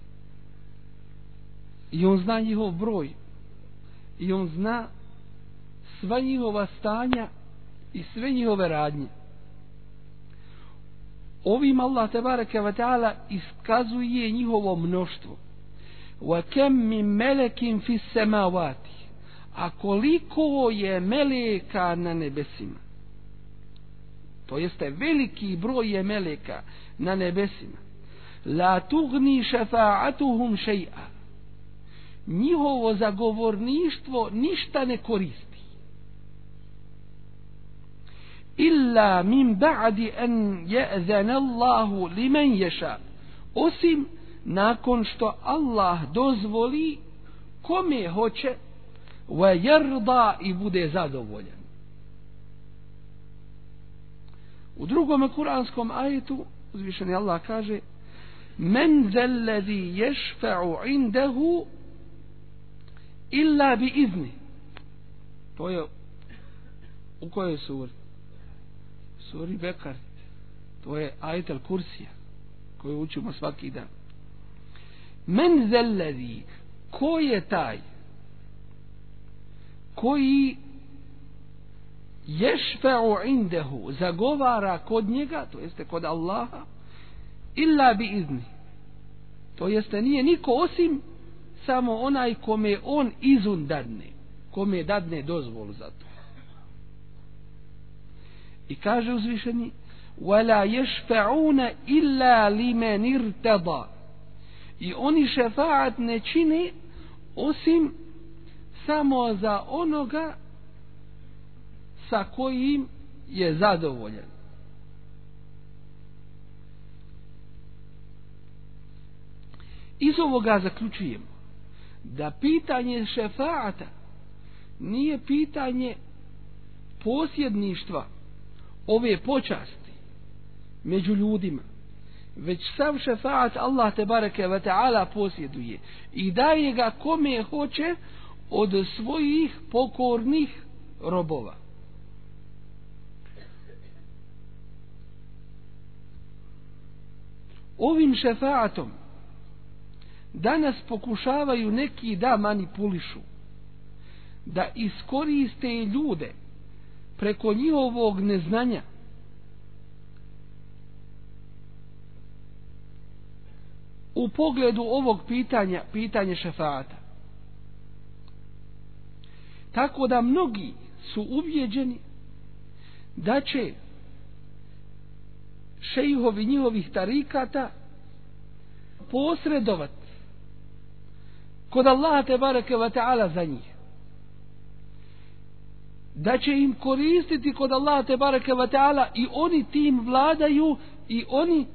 I on zna njihov broj. I on zna sva njihova stanja i sve njihove radnje. Ovim Allah tebareke ve taala iskazuje njihovo mnoštvo. Wa kam min malakin fi samawati a koliko je meleka na nebesima? To jeste veliki broj je meleka na nebesima. La tugni šefa'atuhum še'a njihovo zagovorništvo ništa ne koristi. Illa min ba'di an ya'zana Allahu liman yasha. Osim nakon što Allah dozvoli kome hoće wa yarda i bude zadovoljan. U drugom kuranskom ajetu uzvišeni Allah kaže men zalladhi yashfa'u 'indahu illa bi izni. To je u kojoj suri? Suri Bekar. To je ajetel kursija koju učimo svaki dan. Men zellezi ko je taj koji ješfe'u indehu zagovara kod njega to jeste kod Allaha illa bi izni. To jeste nije niko osim samo onaj kome on izun dadne kome dadne dozvolu za to. I kaže uzvišeni وَلَا يَشْفَعُونَ إِلَّا لِمَنِ ارْتَضَى I oni šefaat ne čine osim samo za onoga sa kojim je zadovoljan. Iz ovoga zaključujemo da pitanje šefaata nije pitanje posjedništva ove počasti među ljudima već sav šefaat Allah te bareke ve taala posjeduje i daje ga kome hoće od svojih pokornih robova. Ovim šefaatom danas pokušavaju neki da manipulišu da iskoriste ljude preko njihovog neznanja u pogledu ovog pitanja, pitanje šefata. Tako da mnogi su uvjeđeni da će šejhovi njihovih tarikata posredovat kod Allaha te bareke ve ta'ala za njih da će im koristiti kod Allaha te bareke ve taala i oni tim vladaju i oni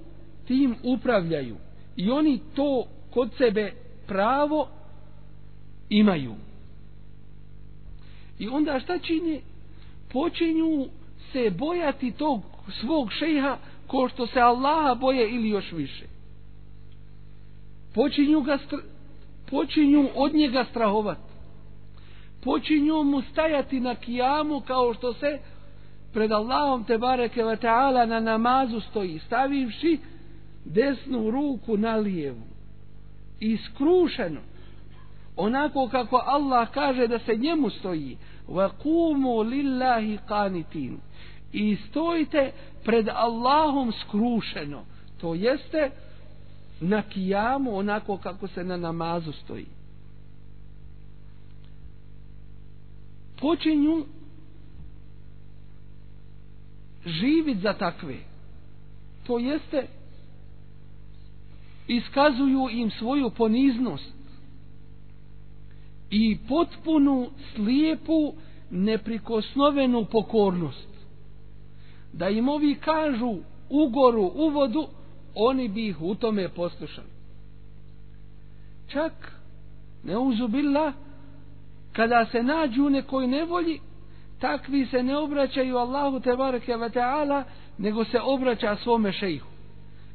tim upravljaju. I oni to kod sebe pravo imaju. I onda šta čini počinju se bojati tog svog šejha ko što se Allaha boje ili još više. Počinju ga počinju od njega strahovati počinju mu stajati na kijamu kao što se pred Allahom te bareke ve taala na namazu stoji stavivši desnu ruku na lijevu. I skrušeno onako kako Allah kaže da se njemu stoji wa qumu lillahi qanitin. I stojite pred Allahom skrušeno to jeste na kijamu onako kako se na namazu stoji. Počinju živit za takve. To jeste iskazuju im svoju poniznost i potpunu slijepu neprikosnovenu pokornost. Da im ovi kažu ugoru u vodu oni bi ih u tome poslušali. Čak ne uzubila kada se nađu u nekoj nevolji takvi se ne obraćaju Allahu te bareke ve taala nego se obraća svome šejhu.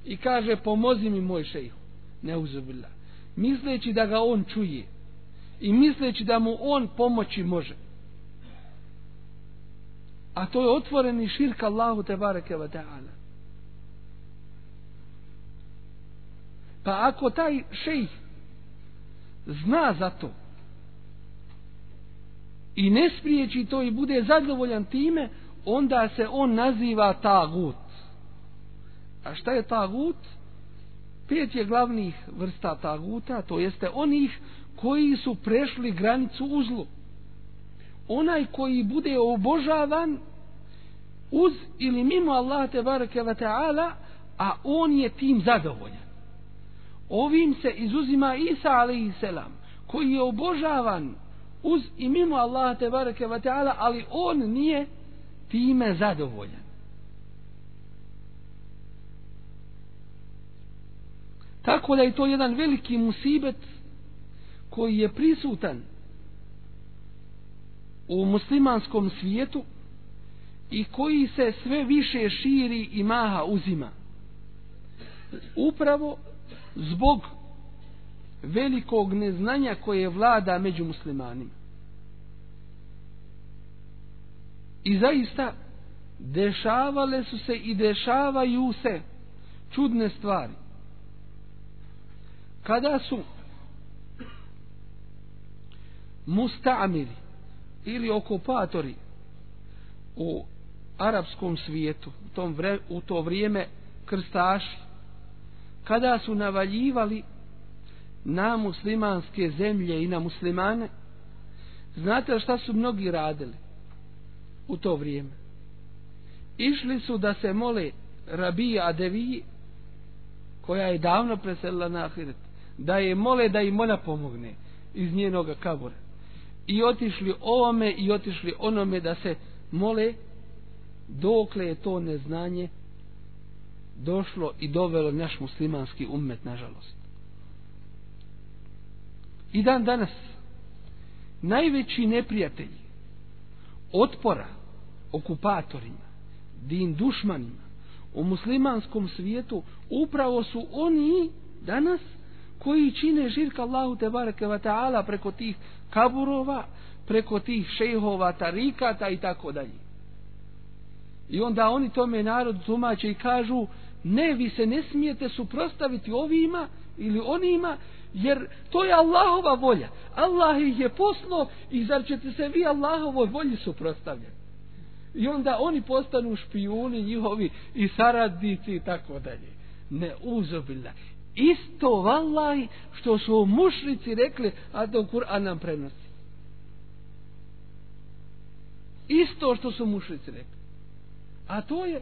I kaže pomozi mi moj šejhu. Neuzubillah. misleći da ga on čuje i misleći da mu on pomoći može. A to je otvoreni širk Allahu te bareke ve taala. Pa ako taj šejh zna za to i ne spriječi to i bude zadovoljan time, onda se on naziva tagut. A šta je tagut? Pet je glavnih vrsta taguta, to jeste onih koji su prešli granicu uzlu. Onaj koji bude obožavan uz ili mimo Allah te bareke ve taala, a on je tim zadovoljan. Ovim se izuzima Isa alejhi selam, koji je obožavan uz i mimo Allaha te bareke ve taala ali on nije time zadovoljan. Tako da je to jedan veliki musibet koji je prisutan u muslimanskom svijetu i koji se sve više širi i maha uzima. Upravo zbog velikog neznanja koje vlada među muslimanima. I zaista dešavale su se i dešavaju se čudne stvari. Kada su mustamiri ili okupatori u arapskom svijetu u, tom vre, u to vrijeme krstaši kada su navaljivali na muslimanske zemlje i na muslimane. Znate šta su mnogi radili u to vrijeme? Išli su da se mole Rabija Adeviji, koja je davno preselila na Ahiret da je mole da im ona pomogne iz njenoga kabura i otišli ovome i otišli onome da se mole dokle je to neznanje došlo i dovelo naš muslimanski ummet nažalost i dan danas najveći neprijatelji otpora okupatorima din dušmanima u muslimanskom svijetu upravo su oni danas koji čine žirka Allahu te bareke ta'ala preko tih kaburova preko tih šejhova tarikata i tako dalje. I onda oni tome narod tumače i kažu ne vi se ne smijete suprostaviti ovima ili onima jer to je Allahova volja. Allah ih je poslao i zar ćete se vi Allahovoj volji suprostavljati? I onda oni postanu špijuni njihovi i saradnici i tako dalje. Ne uzobilja. Isto vallaj što su mušrici rekli, a to Kur'an nam prenosi. Isto što su mušnici rekli. A to je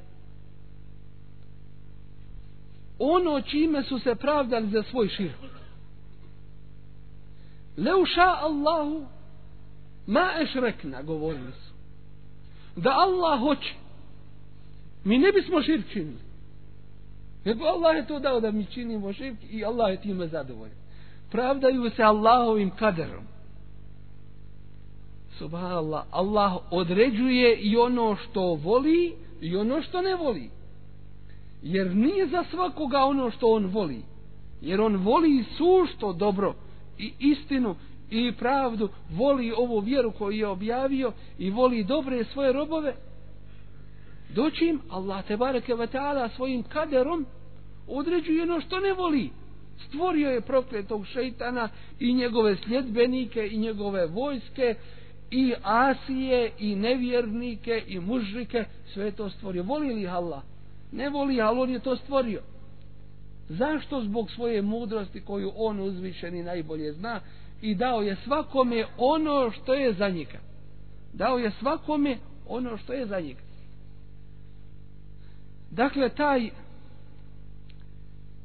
ono čime su se pravdali za svoj širk leuša Allahu ma ešrekna, govorili su. Da Allah hoće, mi ne bismo širk činili. Nego Allah je to dao da mi činimo širk i Allah je time zadovoljen. Pravdaju se Allahovim kaderom. Subhanallah, Allah određuje i ono što voli i ono što ne voli. Jer nije za svakoga ono što on voli. Jer on voli sušto dobro i istinu i pravdu, voli ovu vjeru koju je objavio i voli dobre svoje robove, doći im Allah te bareke ve taala svojim kaderom određuje ono što ne voli. Stvorio je prokletog šeitana i njegove sljedbenike i njegove vojske i asije i nevjernike i mužrike sve to stvorio. Voli li Allah? Ne voli ali on je to stvorio zašto zbog svoje mudrosti koju on uzvišeni najbolje zna i dao je svakome ono što je za njega? Dao je svakome ono što je za njega. Dakle taj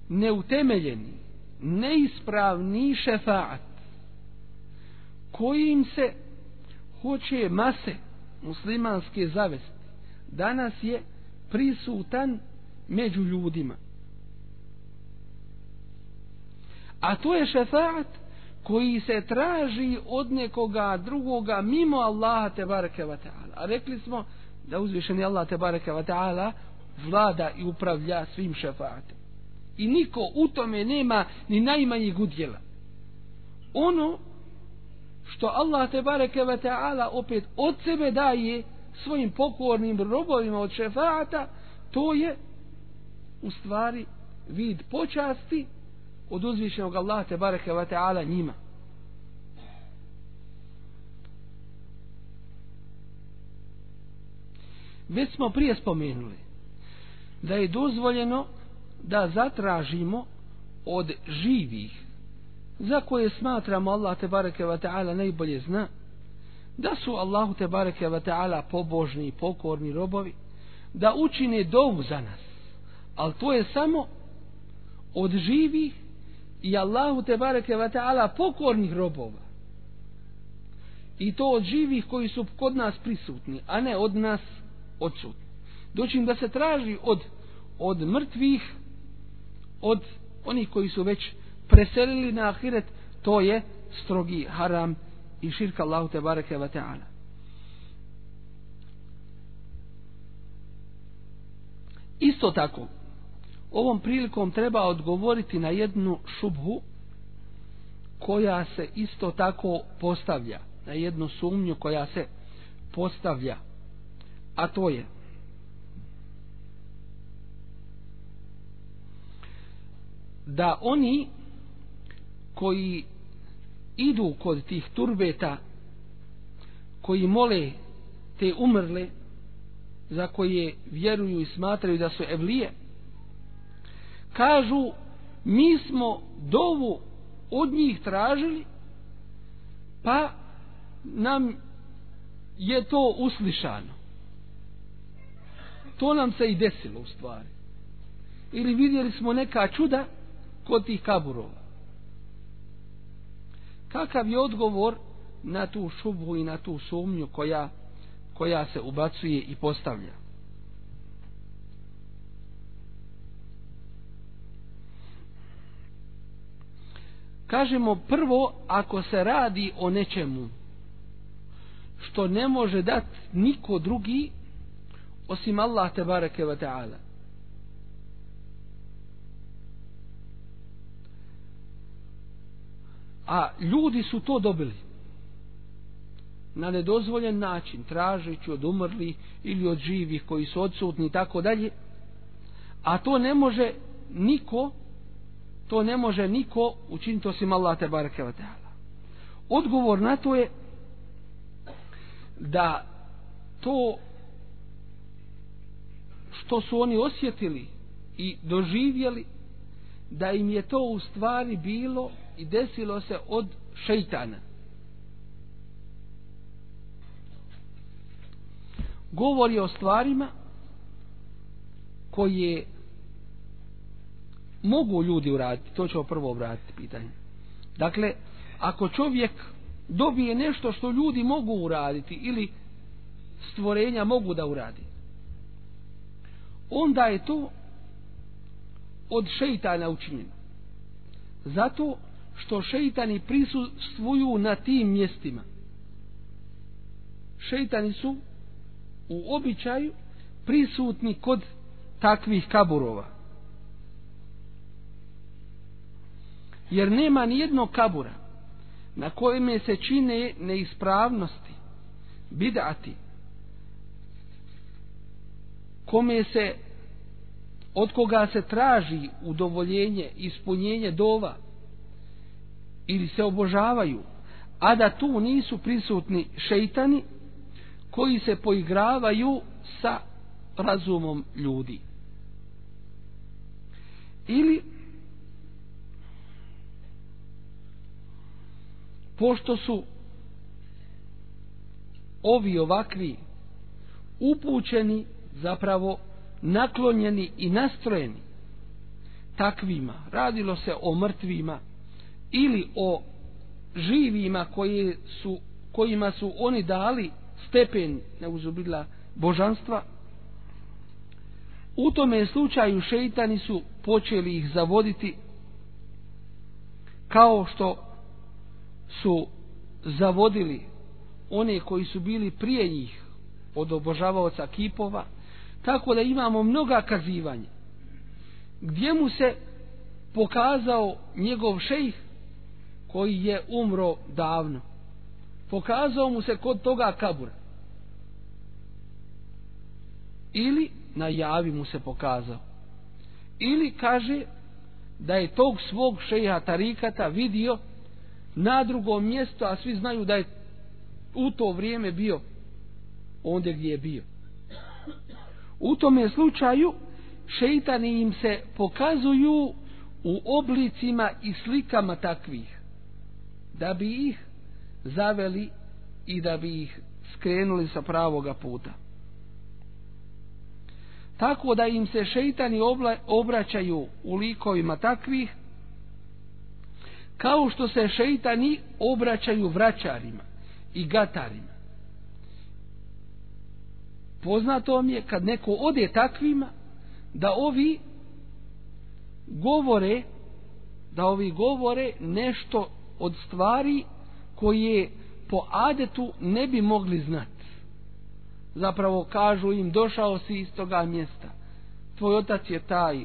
neutemeljeni neispravni šefaat kojim se hoće mase muslimanske zavesti danas je prisutan među ljudima. A to je šefaat koji se traži od nekoga drugoga mimo Allaha te bareke ve taala. A rekli smo da uzvišeni Allah te bareke ve taala vlada i upravlja svim šefaatom. I niko u tome nema ni najmanjeg udjela. Ono što Allah te bareke ve taala opet od sebe daje svojim pokornim robovima od šefaata to je u stvari vid počasti od uzvišenog Allaha te bareke ve taala njima. Već smo prije spomenuli da je dozvoljeno da zatražimo od živih za koje smatramo Allah te bareke ve taala najbolje zna da su Allahu te bareke ve taala pobožni i pokorni robovi da učine dovu za nas al to je samo od živih i Allahu te bareke ve taala pokornih robova i to od živih koji su kod nas prisutni a ne od nas odsutni doćim da se traži od od mrtvih od onih koji su već preselili na ahiret, to je strogi haram i širka Allahu te bareke ve taala. Isto tako, ovom prilikom treba odgovoriti na jednu šubhu koja se isto tako postavlja, na jednu sumnju koja se postavlja, a to je da oni koji idu kod tih turbeta koji mole te umrle za koje vjeruju i smatraju da su evlije kažu mi smo dovu od njih tražili pa nam je to uslišano to nam se i desilo u stvari ili vidjeli smo neka čuda kod tih kaburova. Kakav je odgovor na tu šubu i na tu sumnju koja, koja se ubacuje i postavlja? Kažemo prvo, ako se radi o nečemu što ne može dati niko drugi osim Allah te bareke ve taala. A ljudi su to dobili na nedozvoljen način tražeći od umrli ili od živih koji su odsutni i tako dalje a to ne može niko to ne može niko učiniti osim Allah te bareke ve ta'ala odgovor na to je da to što su oni osjetili i doživjeli da im je to u stvari bilo i desilo se od šeitana. Govori o stvarima koje mogu ljudi uraditi, to ćemo prvo obratiti pitanje. Dakle, ako čovjek dobije nešto što ljudi mogu uraditi ili stvorenja mogu da uradi, onda je to od šeitana učinjeno. Zato što šeitani prisustvuju na tim mjestima. Šeitani su u običaju prisutni kod takvih kaburova. Jer nema ni jednog kabura na kojime se čine neispravnosti, bidati, kome se od koga se traži udovoljenje, ispunjenje dova ili se obožavaju, a da tu nisu prisutni šeitani koji se poigravaju sa razumom ljudi. Ili pošto su ovi ovakvi upućeni zapravo naklonjeni i nastrojeni takvima, radilo se o mrtvima ili o živima koji su, kojima su oni dali stepen neuzubila božanstva, u tome slučaju šeitani su počeli ih zavoditi kao što su zavodili one koji su bili prije njih od obožavaoca kipova, tako da imamo mnoga kazivanja gdje mu se pokazao njegov šejh koji je umro davno. Pokazao mu se kod toga kabura. Ili na javi mu se pokazao. Ili kaže da je tog svog šeha tarikata vidio na drugo mjesto, a svi znaju da je u to vrijeme bio onde gdje je bio. U tome slučaju šeitani im se pokazuju u oblicima i slikama takvih da bi ih zaveli i da bi ih skrenuli sa pravoga puta. Tako da im se šeitani obraćaju u likovima takvih kao što se šeitani obraćaju vraćarima i gatarima. Poznato vam je kad neko ode takvima da ovi govore da ovi govore nešto od stvari koje po adetu ne bi mogli znati. Zapravo kažu im došao si iz toga mjesta. Tvoj otac je taj.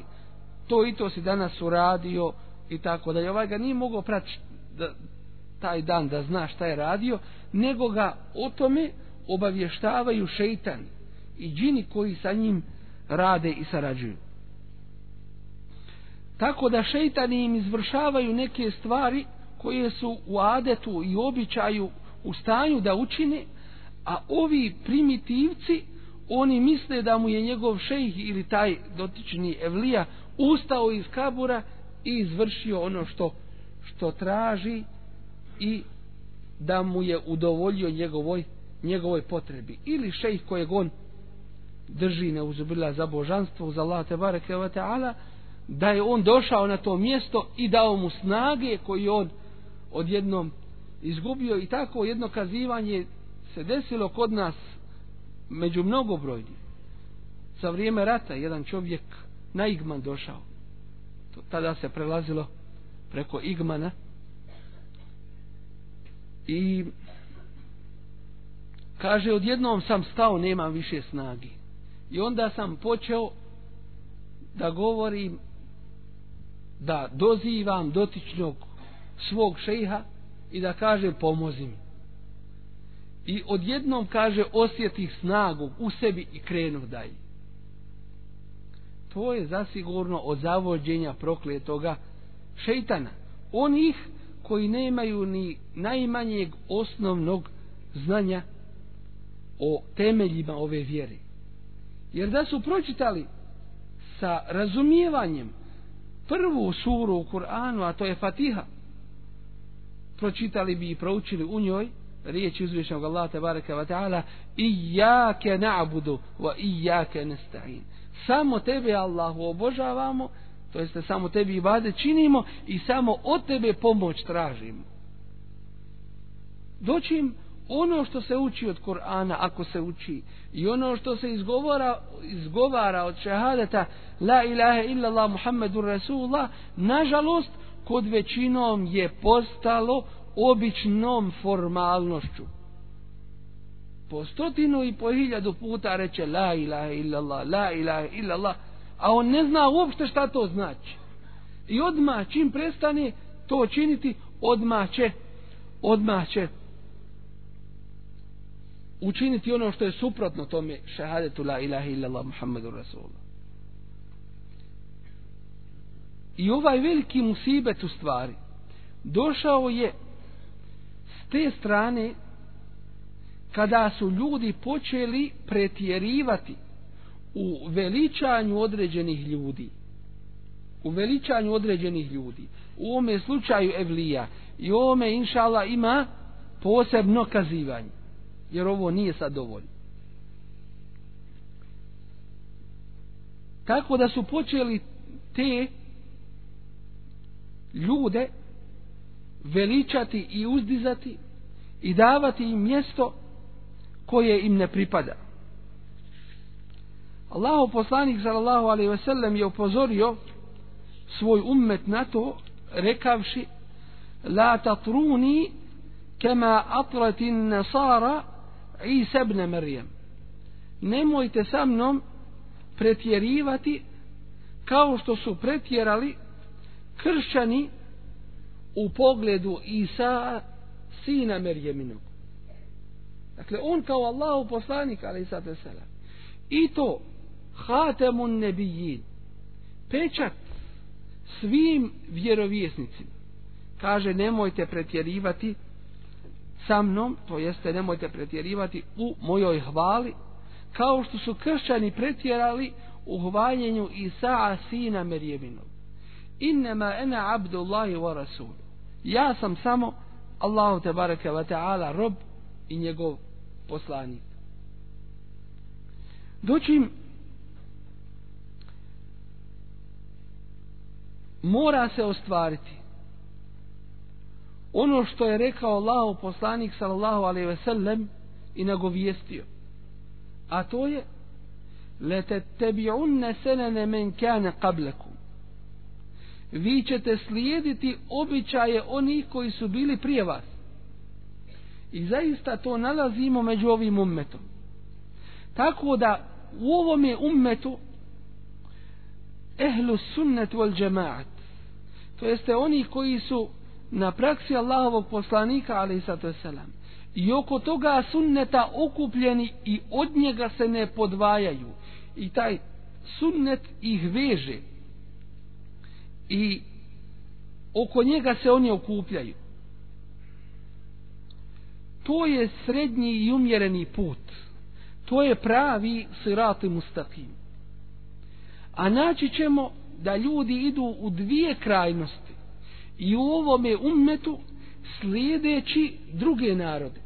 To i to si danas uradio i tako da je ovaj ga nije mogao praći da, taj dan da zna šta je radio, nego ga o tome obavještavaju šeitan i džini koji sa njim rade i sarađuju. Tako da šeitani im izvršavaju neke stvari koje su u adetu i običaju u stanju da učine, a ovi primitivci, oni misle da mu je njegov šejh ili taj dotični evlija ustao iz kabura i izvršio ono što što traži i da mu je udovoljio njegovoj njegovoj potrebi. Ili šejh kojeg on drži neuzubila za božanstvo za Allah te bareke ve taala da je on došao na to mjesto i dao mu snage koji on odjednom izgubio. I tako jedno kazivanje se desilo kod nas među mnogobrojni. Za vrijeme rata jedan čovjek na Igman došao tada se prelazilo preko Igmana i kaže odjednom sam stao nemam više snagi i onda sam počeo da govorim da dozivam dotičnog svog šeha i da kaže pomozi mi. I odjednom kaže osjetih snagu u sebi i krenu dalje. To je zasigurno od zavođenja prokletoga šeitana. Onih koji nemaju ni najmanjeg osnovnog znanja o temeljima ove vjere. Jer da su pročitali sa razumijevanjem prvu suru u Kur'anu, a to je Fatiha, pročitali bi i proučili u njoj riječi uzvišenog Allaha tabaraka wa ta'ala iyyake na'budu wa iyyake nesta'in samo tebe Allahu obožavamo to jeste samo tebi ibade činimo i samo od tebe pomoć tražimo doćim ono što se uči od Kur'ana ako se uči i ono što se izgovara izgovara od šehadeta la ilaha illa Allah Muhammedur Rasulullah nažalost kod većinom je postalo običnom formalnošću. Po stotinu i po hiljadu puta reče la ilaha illallah, la ilaha illallah, a on ne zna uopšte šta to znači. I odmah čim prestane to činiti, odmah će odmah će učiniti ono što je suprotno tome šehadetu la ilaha illallah muhammedu rasulullah. I ovaj veliki musibet u stvari došao je s te strane kada su ljudi počeli pretjerivati u veličanju određenih ljudi. U veličanju određenih ljudi. U ovome slučaju Evlija. I ovome inšala ima posebno kazivanje. Jer ovo nije sad dovoljno. Tako da su počeli te ljude veličati i uzdizati i davati im mjesto koje im ne pripada. Allahu poslanik sallallahu alejhi ve sellem je upozorio svoj ummet na to rekavši la tatruni kama atrat nasara Isa ibn Maryam nemojte sa mnom pretjerivati kao što su pretjerali kršćani u pogledu Isa sina Merjeminog. Dakle, on kao Allahu poslanik, ali i sada sela. I to, hatemun nebijin, pečat svim vjerovjesnicima. Kaže, nemojte pretjerivati sa mnom, to jeste, nemojte pretjerivati u mojoj hvali, kao što su kršćani pretjerali u hvaljenju Isa sina Merjeminog innama ena abdullahi wa rasul ja sam samo Allahu te bareke wa ta'ala rob i njegov poslanik doćim mora se ostvariti ono što je rekao Allahu poslanik sallallahu alejhi ve sellem i nagovijestio a to je letettabi'unna senene man kana qablakum vi ćete slijediti običaje onih koji su bili prije vas. I zaista to nalazimo među ovim ummetom. Tako da u ovome ummetu ehlu sunnet wal džemaat to jeste oni koji su na praksi Allahovog poslanika ali sato selam i oko toga sunneta okupljeni i od njega se ne podvajaju i taj sunnet ih veže i oko njega se oni okupljaju. To je srednji i umjereni put. To je pravi sirat i mustakim. A naći ćemo da ljudi idu u dvije krajnosti i u ovome ummetu slijedeći druge narode.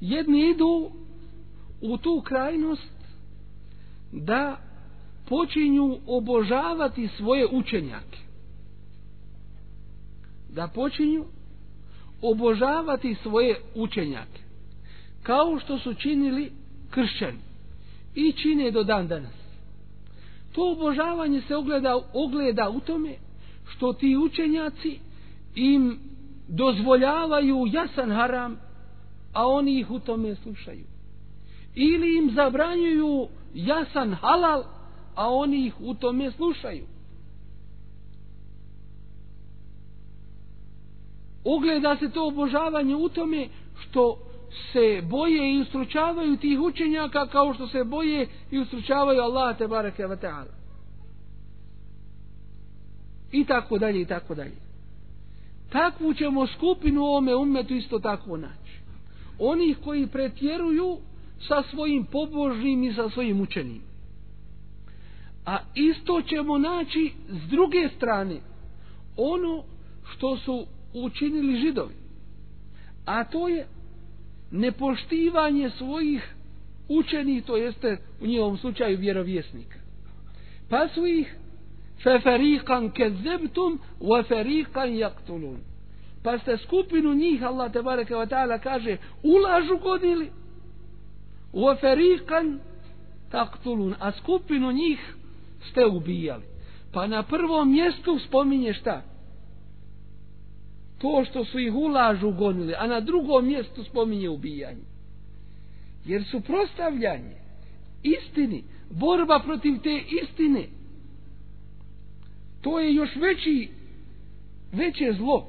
Jedni idu u tu krajnost da počinju obožavati svoje učenjake. Da počinju obožavati svoje učenjake. Kao što su činili kršćani. I čine do dan danas. To obožavanje se ogleda, ogleda u tome što ti učenjaci im dozvoljavaju jasan haram, a oni ih u tome slušaju. Ili im zabranjuju jasan halal, a oni ih u tome slušaju. Ogleda se to obožavanje u tome što se boje i ustručavaju tih učenjaka kao što se boje i ustručavaju Allah te bareke ve ta'ala. I tako dalje i tako dalje. Takvu ćemo skupinu u ome umetu isto tako naći. Onih koji pretjeruju sa svojim pobožnim i sa svojim učenim. A isto ćemo naći s druge strane ono što su učinili židovi. A to je nepoštivanje svojih učenih, to jeste u njihovom slučaju vjerovjesnika. Pa su ih feferikan kezebtum wa ferikan jaktulun. Pa ste skupinu njih, Allah te bareke wa ta'ala kaže, ulažu godili wa ferikan taktulun. A skupinu njih ste ubijali. Pa na prvom mjestu spominje šta? To što su ih ulažu gonili, a na drugom mjestu spominje ubijanje. Jer su prostavljanje istini, borba protiv te istine, to je još veći, veće zlo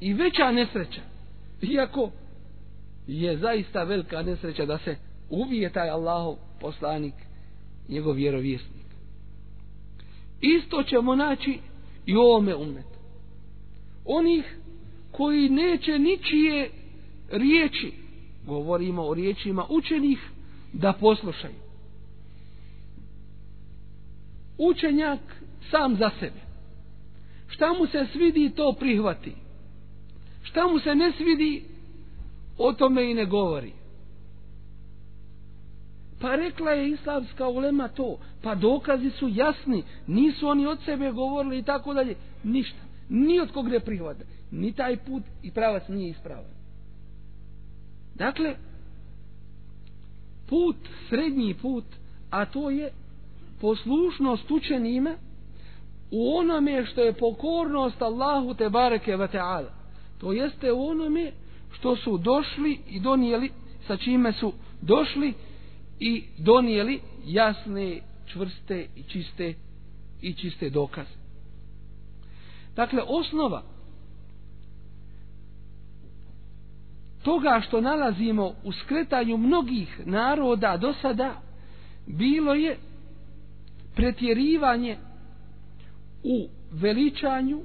i veća nesreća. Iako je zaista velika nesreća da se ubije taj Allahov poslanik, njegov vjerovjesnik. Isto ćemo naći i u ovome umetu. Onih koji neće ničije riječi, govorimo o riječima učenih, da poslušaju. Učenjak sam za sebe. Šta mu se svidi, to prihvati. Šta mu se ne svidi, o tome i ne govori. Pa rekla je islamska ulema to. Pa dokazi su jasni. Nisu oni od sebe govorili i tako dalje. Ništa. Ni od kog ne prihvata. Ni taj put i pravac nije ispravan. Dakle, put, srednji put, a to je poslušnost učenima u onome što je pokornost Allahu te bareke ve taala. To jeste u onome što su došli i donijeli sa čime su došli i donijeli jasne, čvrste i čiste i čiste dokaze. Dakle, osnova toga što nalazimo u skretanju mnogih naroda do sada bilo je pretjerivanje u veličanju,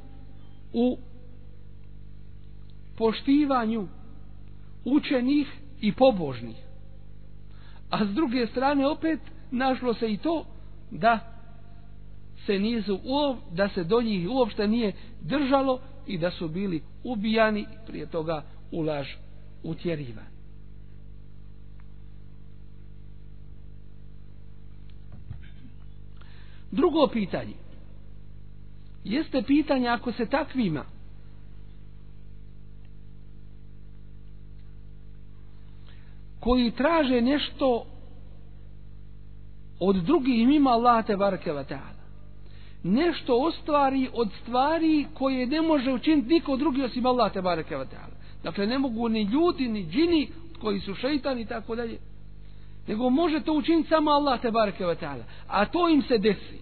u poštivanju učenih i pobožnih. A s druge strane opet našlo se i to da se nisu uop, da se do njih uopšte nije držalo i da su bili ubijani prije toga u laž utjerivan. Drugo pitanje. Jeste pitanje ako se takvima koji traže nešto od drugih mima Allah te barake wa nešto ostvari od stvari koje ne može učiniti niko drugi osim Allah te bareke ve ta'ala. Dakle ne mogu ni ljudi ni džini koji su šejtani i tako dalje. Nego može to učiniti samo Allah te bareke ve ta'ala. A to im se desi.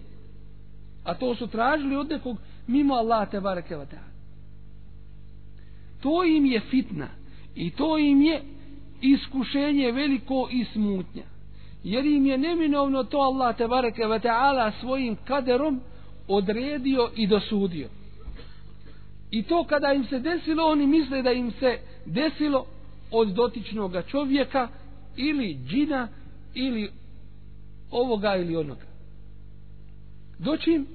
A to su tražili od nekog mimo Allah te bareke ve ta'ala. To im je fitna. I to im je iskušenje veliko i smutnja. Jer im je neminovno to Allah te bareke ve taala svojim kaderom odredio i dosudio. I to kada im se desilo, oni misle da im se desilo od dotičnog čovjeka ili džina ili ovoga ili onoga. Doćim,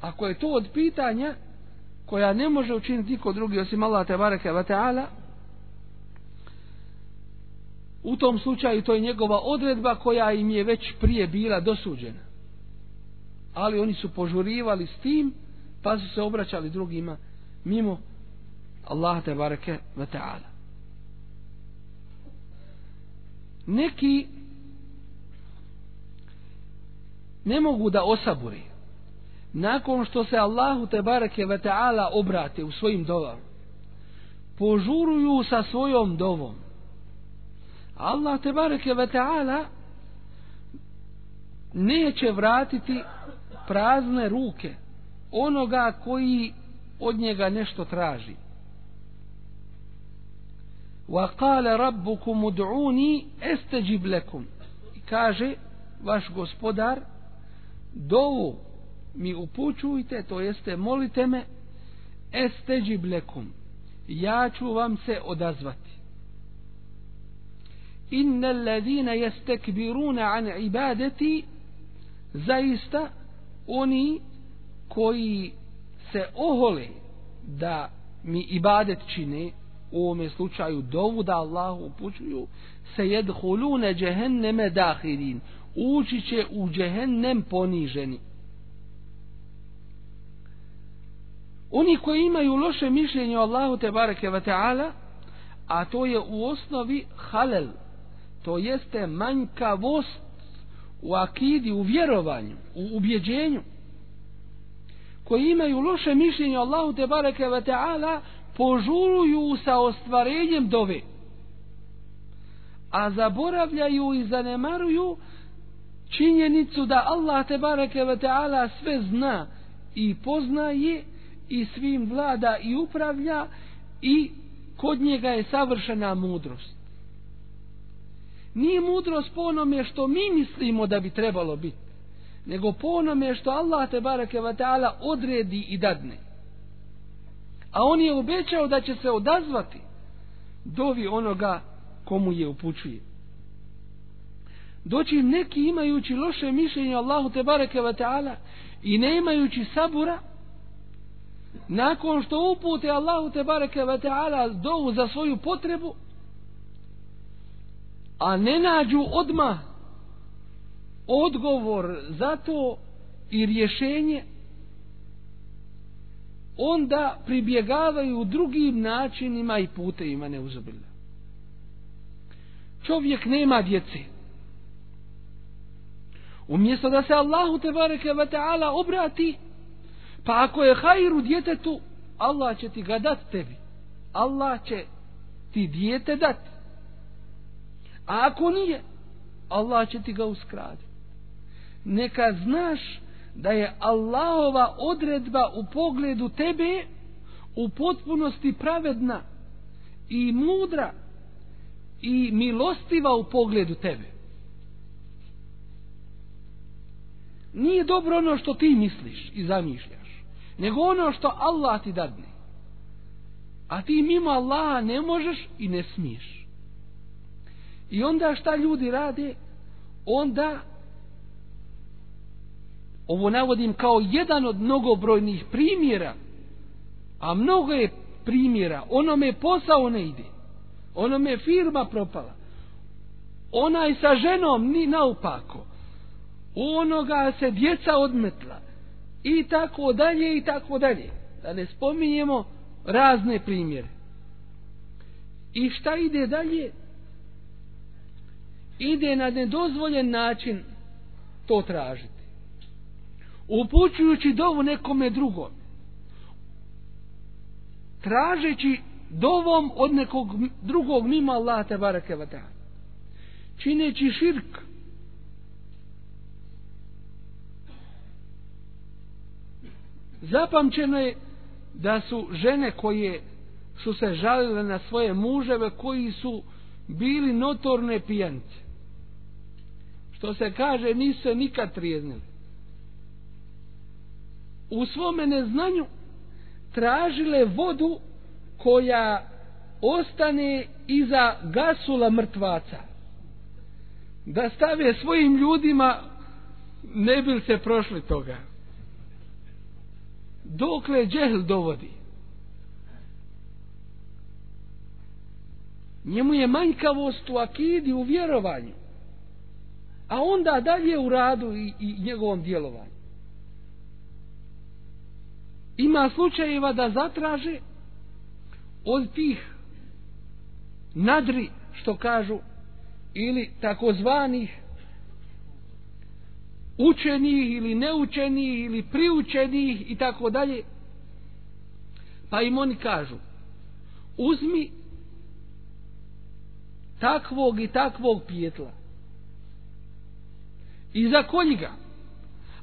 ako je to od pitanja koja ne može učiniti niko drugi osim Allah te bareke ve taala, u tom slučaju to je njegova odredba koja im je već prije bila dosuđena. Ali oni su požurivali s tim, pa su se obraćali drugima mimo Allah te bareke ve taala. Neki ne mogu da osaburi nakon što se Allahu te bareke ve taala obrate u svojim dovama požuruju sa svojom dovom Allah te bareke ve taala neće vratiti prazne ruke onoga koji od njega nešto traži. Wa qala rabbukum ud'uni astajib lakum. I kaže vaš gospodar dovu mi upućujte, to jeste molite me astajib lakum. Ja ću vam se odazvati inna alladhina yastakbiruna an ibadati zaista oni koji se ohole da mi ibadet čine u ovome slučaju dovu da Allahu upućuju se jedhulune džehenneme dahirin ući će u džehennem poniženi. Oni koji imaju loše mišljenje o Allahu te bareke ve taala a to je u osnovi halel to jeste manjkavost u akidi, u vjerovanju, u ubjeđenju, koji imaju loše mišljenje Allahu te bareke ve taala požuruju sa ostvarenjem dove a zaboravljaju i zanemaruju činjenicu da Allah te bareke ve taala sve zna i poznaje i svim vlada i upravlja i kod njega je savršena mudrost. Nije mudrost po onome što mi mislimo da bi trebalo biti, nego po onome što Allah te barake wa ta'ala odredi i dadne. A on je obećao da će se odazvati dovi onoga komu je upućuje. Doći neki imajući loše mišljenje Allahu te bareke ve taala i ne imajući sabura nakon što upute Allahu te bareke ve taala dovu za svoju potrebu a ne nađu odma odgovor za to i rješenje onda pribjegavaju drugim načinima i putevima neuzobilja. Čovjek nema djece. Umjesto da se Allahu te bareke ve taala obrati, pa ako je hajru djetetu, Allah će ti ga dat tebi. Allah će ti dijete dati. A ako nije, Allah će ti ga uskratiti. Neka znaš da je Allahova odredba u pogledu tebe u potpunosti pravedna i mudra i milostiva u pogledu tebe. Nije dobro ono što ti misliš i zamišljaš, nego ono što Allah ti dadne. A ti mimo Allaha ne možeš i ne smiješ. I onda šta ljudi rade? Onda ovo navodim kao jedan od mnogobrojnih primjera, a mnogo je primjera, onome posao ne ide, onome firma propala, onaj sa ženom ni naopako onoga se djeca odmetla, i tako dalje, i tako dalje. Da ne spominjemo razne primjere. I šta ide dalje? Ide na nedozvoljen način to tražiti. Upućujući dovu nekome drugom. Tražeći dovom od nekog drugog mimo Allah te barake vada. čineći širk. Zapamćeno je da su žene koje su se žalile na svoje muževe koji su bili notorne pijance što se kaže nisu se nikad trijeznili u svome neznanju tražile vodu koja ostane iza gasula mrtvaca. Da stave svojim ljudima ne bil se prošli toga. Dokle džehl dovodi. Njemu je manjkavost u akidi, u vjerovanju. A onda dalje u radu i, i njegovom djelovanju. Ima slučajeva da zatraže od tih nadri što kažu ili takozvanih učenih ili neučenih ili priučenih i tako dalje. Pa im oni kažu uzmi takvog i takvog pijetla i zakolji ga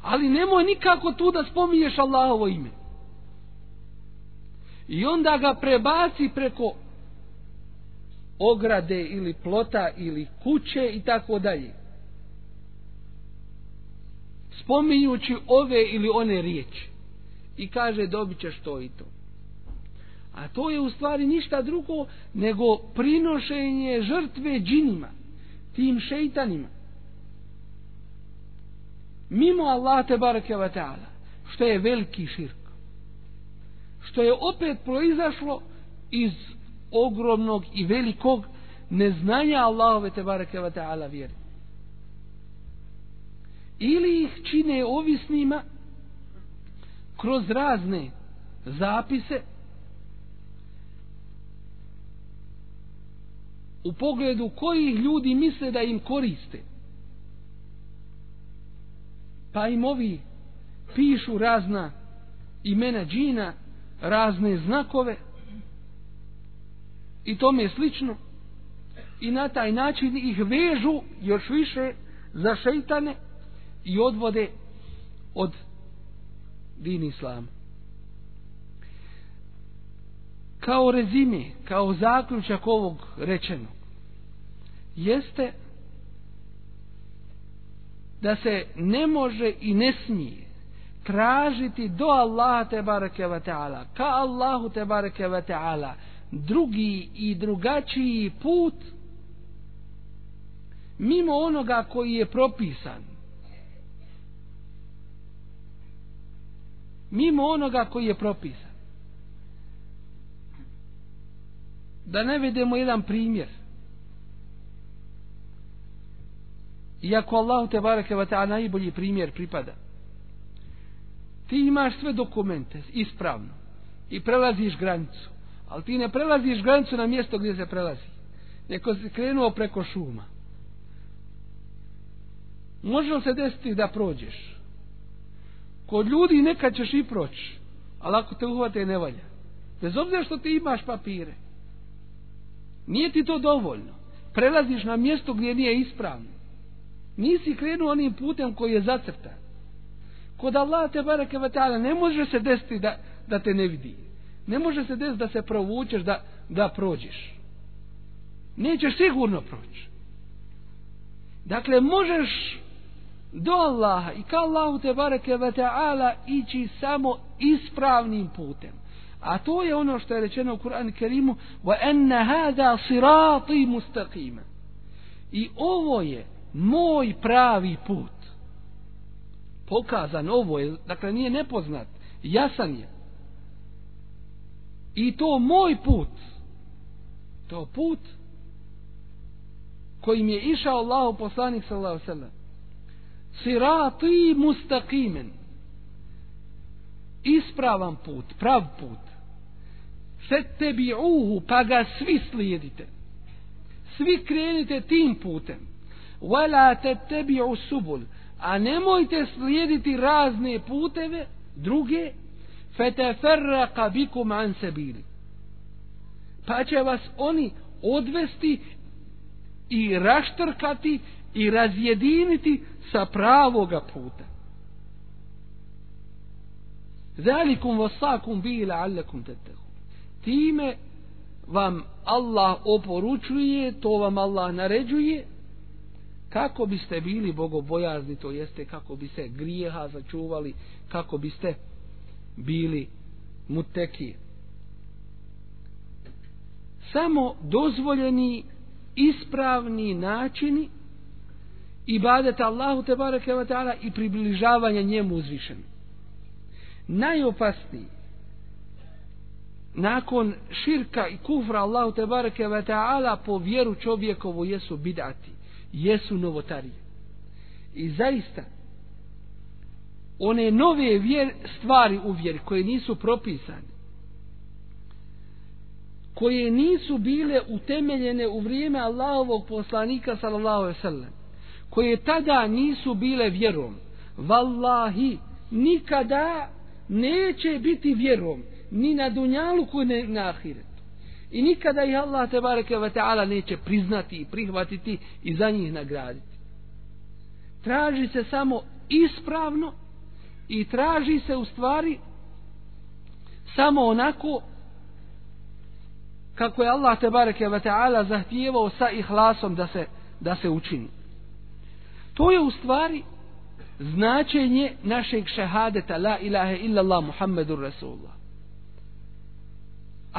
ali nemoj nikako tu da spominješ Allahovo ime. I onda ga prebaci preko ograde ili plota ili kuće i tako dalje. Spominjući ove ili one riječi. I kaže dobit ćeš to i to. A to je u stvari ništa drugo nego prinošenje žrtve džinima tim šeitanima mimo Allah te bareke ve ta'ala što je veliki širk što je opet proizašlo iz ogromnog i velikog neznanja Allahove te bareke ve ta'ala vjeri. Ili ih čine ovisnima kroz razne zapise u pogledu kojih ljudi misle da im koriste. Pa im ovi pišu razna imena džina razne znakove i tome slično i na taj način ih vežu još više za šeitane i odvode od din islama. kao rezime, kao zaključak ovog rečenog, jeste da se ne može i ne smije tražiti do Allaha te bareke ve taala ka Allahu te bareke ve taala drugi i drugačiji put mimo onoga koji je propisan. Mimo onoga koji je propisan. Da ne vidimo jedan primjer. Iako Allahu te bareke ve taala najbolji primjer pripada. Ti imaš sve dokumente ispravno i prelaziš granicu ali ti ne prelaziš granicu na mjesto gdje se prelazi. Neko si krenuo preko šuma. Može li se desiti da prođeš? Kod ljudi nekad ćeš i proći ali ako te uhvate ne valja. Bez obzira što ti imaš papire. Nije ti to dovoljno. Prelaziš na mjesto gdje nije ispravno nisi krenuo onim putem koji je zacrtan. Kod Allah te bareke ve taala ne može se desiti da da te ne vidi. Ne može se desiti da se provučeš da da prođeš. Nećeš sigurno proći. Dakle možeš do Allaha i ka Allahu te bareke ve taala ići samo ispravnim putem. A to je ono što je rečeno u Kur'anu Kerimu wa anna hada sirati mustaqima i ovo je moj pravi put. Pokazan ovo je dakle nije nepoznat jasan je. I to moj put. To put kojim je išao Allah poslanik sallallahu sallam sirati mustaqimen. Ispravan put prav put. Fetebi'uhu pa ga svi slijedite. Svi krenite tim putem wala tetebi'u subul a nemojte slijediti razne puteve druge. feteferraka bikum an sabili pa će vas oni odvesti i raštrkati i razjediniti sa pravoga puta. Zalikum vasakum bi la'allakum tattaqun. Time vam Allah oporučuje to vam Allah naređuje kako biste bili bogobojazni to jeste kako bi se grijeha začuvali kako biste bili muteki. Samo dozvoljeni ispravni načini ibadeta Allahu te bareke ve taala i približavanja njemu uzvišenom najopasniji nakon širka i kufra Allahu te bareke ve taala po vjeru čovjekovu jesu bidati jesu novotarije. I zaista, one nove vjer, stvari u vjeri koje nisu propisane, koje nisu bile utemeljene u vrijeme Allahovog poslanika sallallahu alejhi ve sellem koje tada nisu bile vjerom vallahi nikada neće biti vjerom ni na dunjalu ni na ahiret I nikada ih Allah te bareke ve taala neće priznati i prihvatiti i za njih nagraditi. Traži se samo ispravno i traži se u stvari samo onako kako je Allah te bareke ve taala zahtijevao sa ihlasom da se da se učini. To je u stvari značenje našeg šehadeta la ilaha illa Allah Muhammedur Rasulullah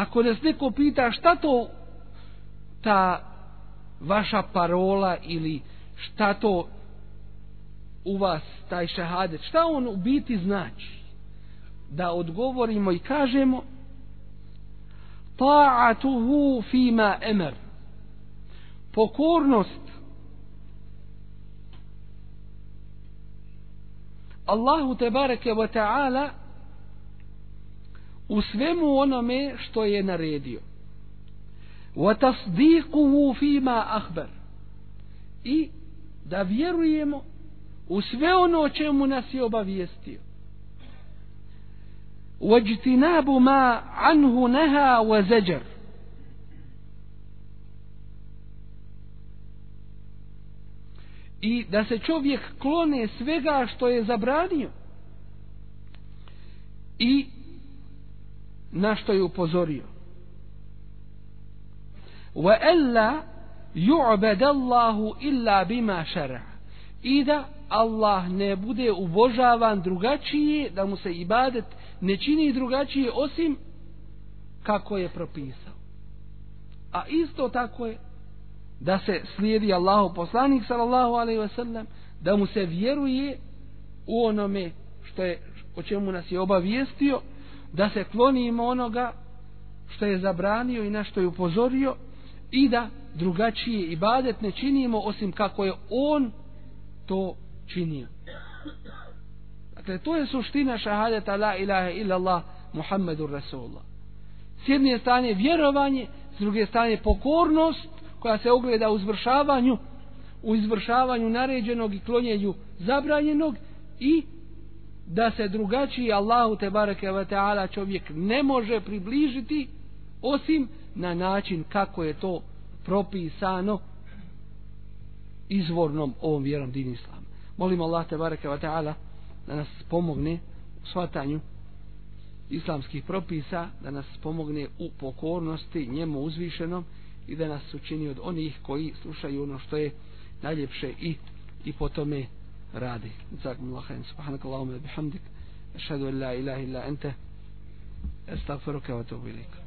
ako nas neko pita šta to ta vaša parola ili šta to u vas taj šahadet, šta on u biti znači? Da odgovorimo i kažemo ta'atuhu fima emer pokornost Allahu te bareke wa ta'ala u svemu onome što je naredio. Wa tasdiquhu fima akhbar. I da vjerujemo u sve ono o čemu nas je obavijestio. Wajtinabu ma anhu naha wa zajar. I da se čovjek klone svega što je zabranio. I na što je upozorio. wa alla yu'bad Allahu illa bima shar'a. i da Allah ne bude ubožavan drugačije da mu se ibadet ne čini drugačije osim kako je propisao a isto tako je da se slijedi Allahu poslanik sallallahu alejhi ve sellem da mu se vjeruje u onome što je o čemu nas je obavijestio da se klonimo onoga što je zabranio i na što je upozorio i da drugačije ibadet ne činimo osim kako je on to činio. Dakle, to je suština šahadeta la ilaha illa Allah Muhammedur Rasulullah. S jedne strane vjerovanje, s druge strane pokornost koja se ogleda u izvršavanju u izvršavanju naređenog i klonjenju zabranjenog i da se drugačiji Allahu te bareke ve taala čovjek ne može približiti osim na način kako je to propisano izvornom ovom vjerom din islam. Molim Allah te bareke ve taala da nas pomogne u svatanju islamskih propisa, da nas pomogne u pokornosti njemu uzvišenom i da nas učini od onih koji slušaju ono što je najljepše i i po tome radi. Zakum khair. Subhanakallahumma bihamdik. Ashhadu an la ilaha illa anta astaghfiruka wa atubu ilaik.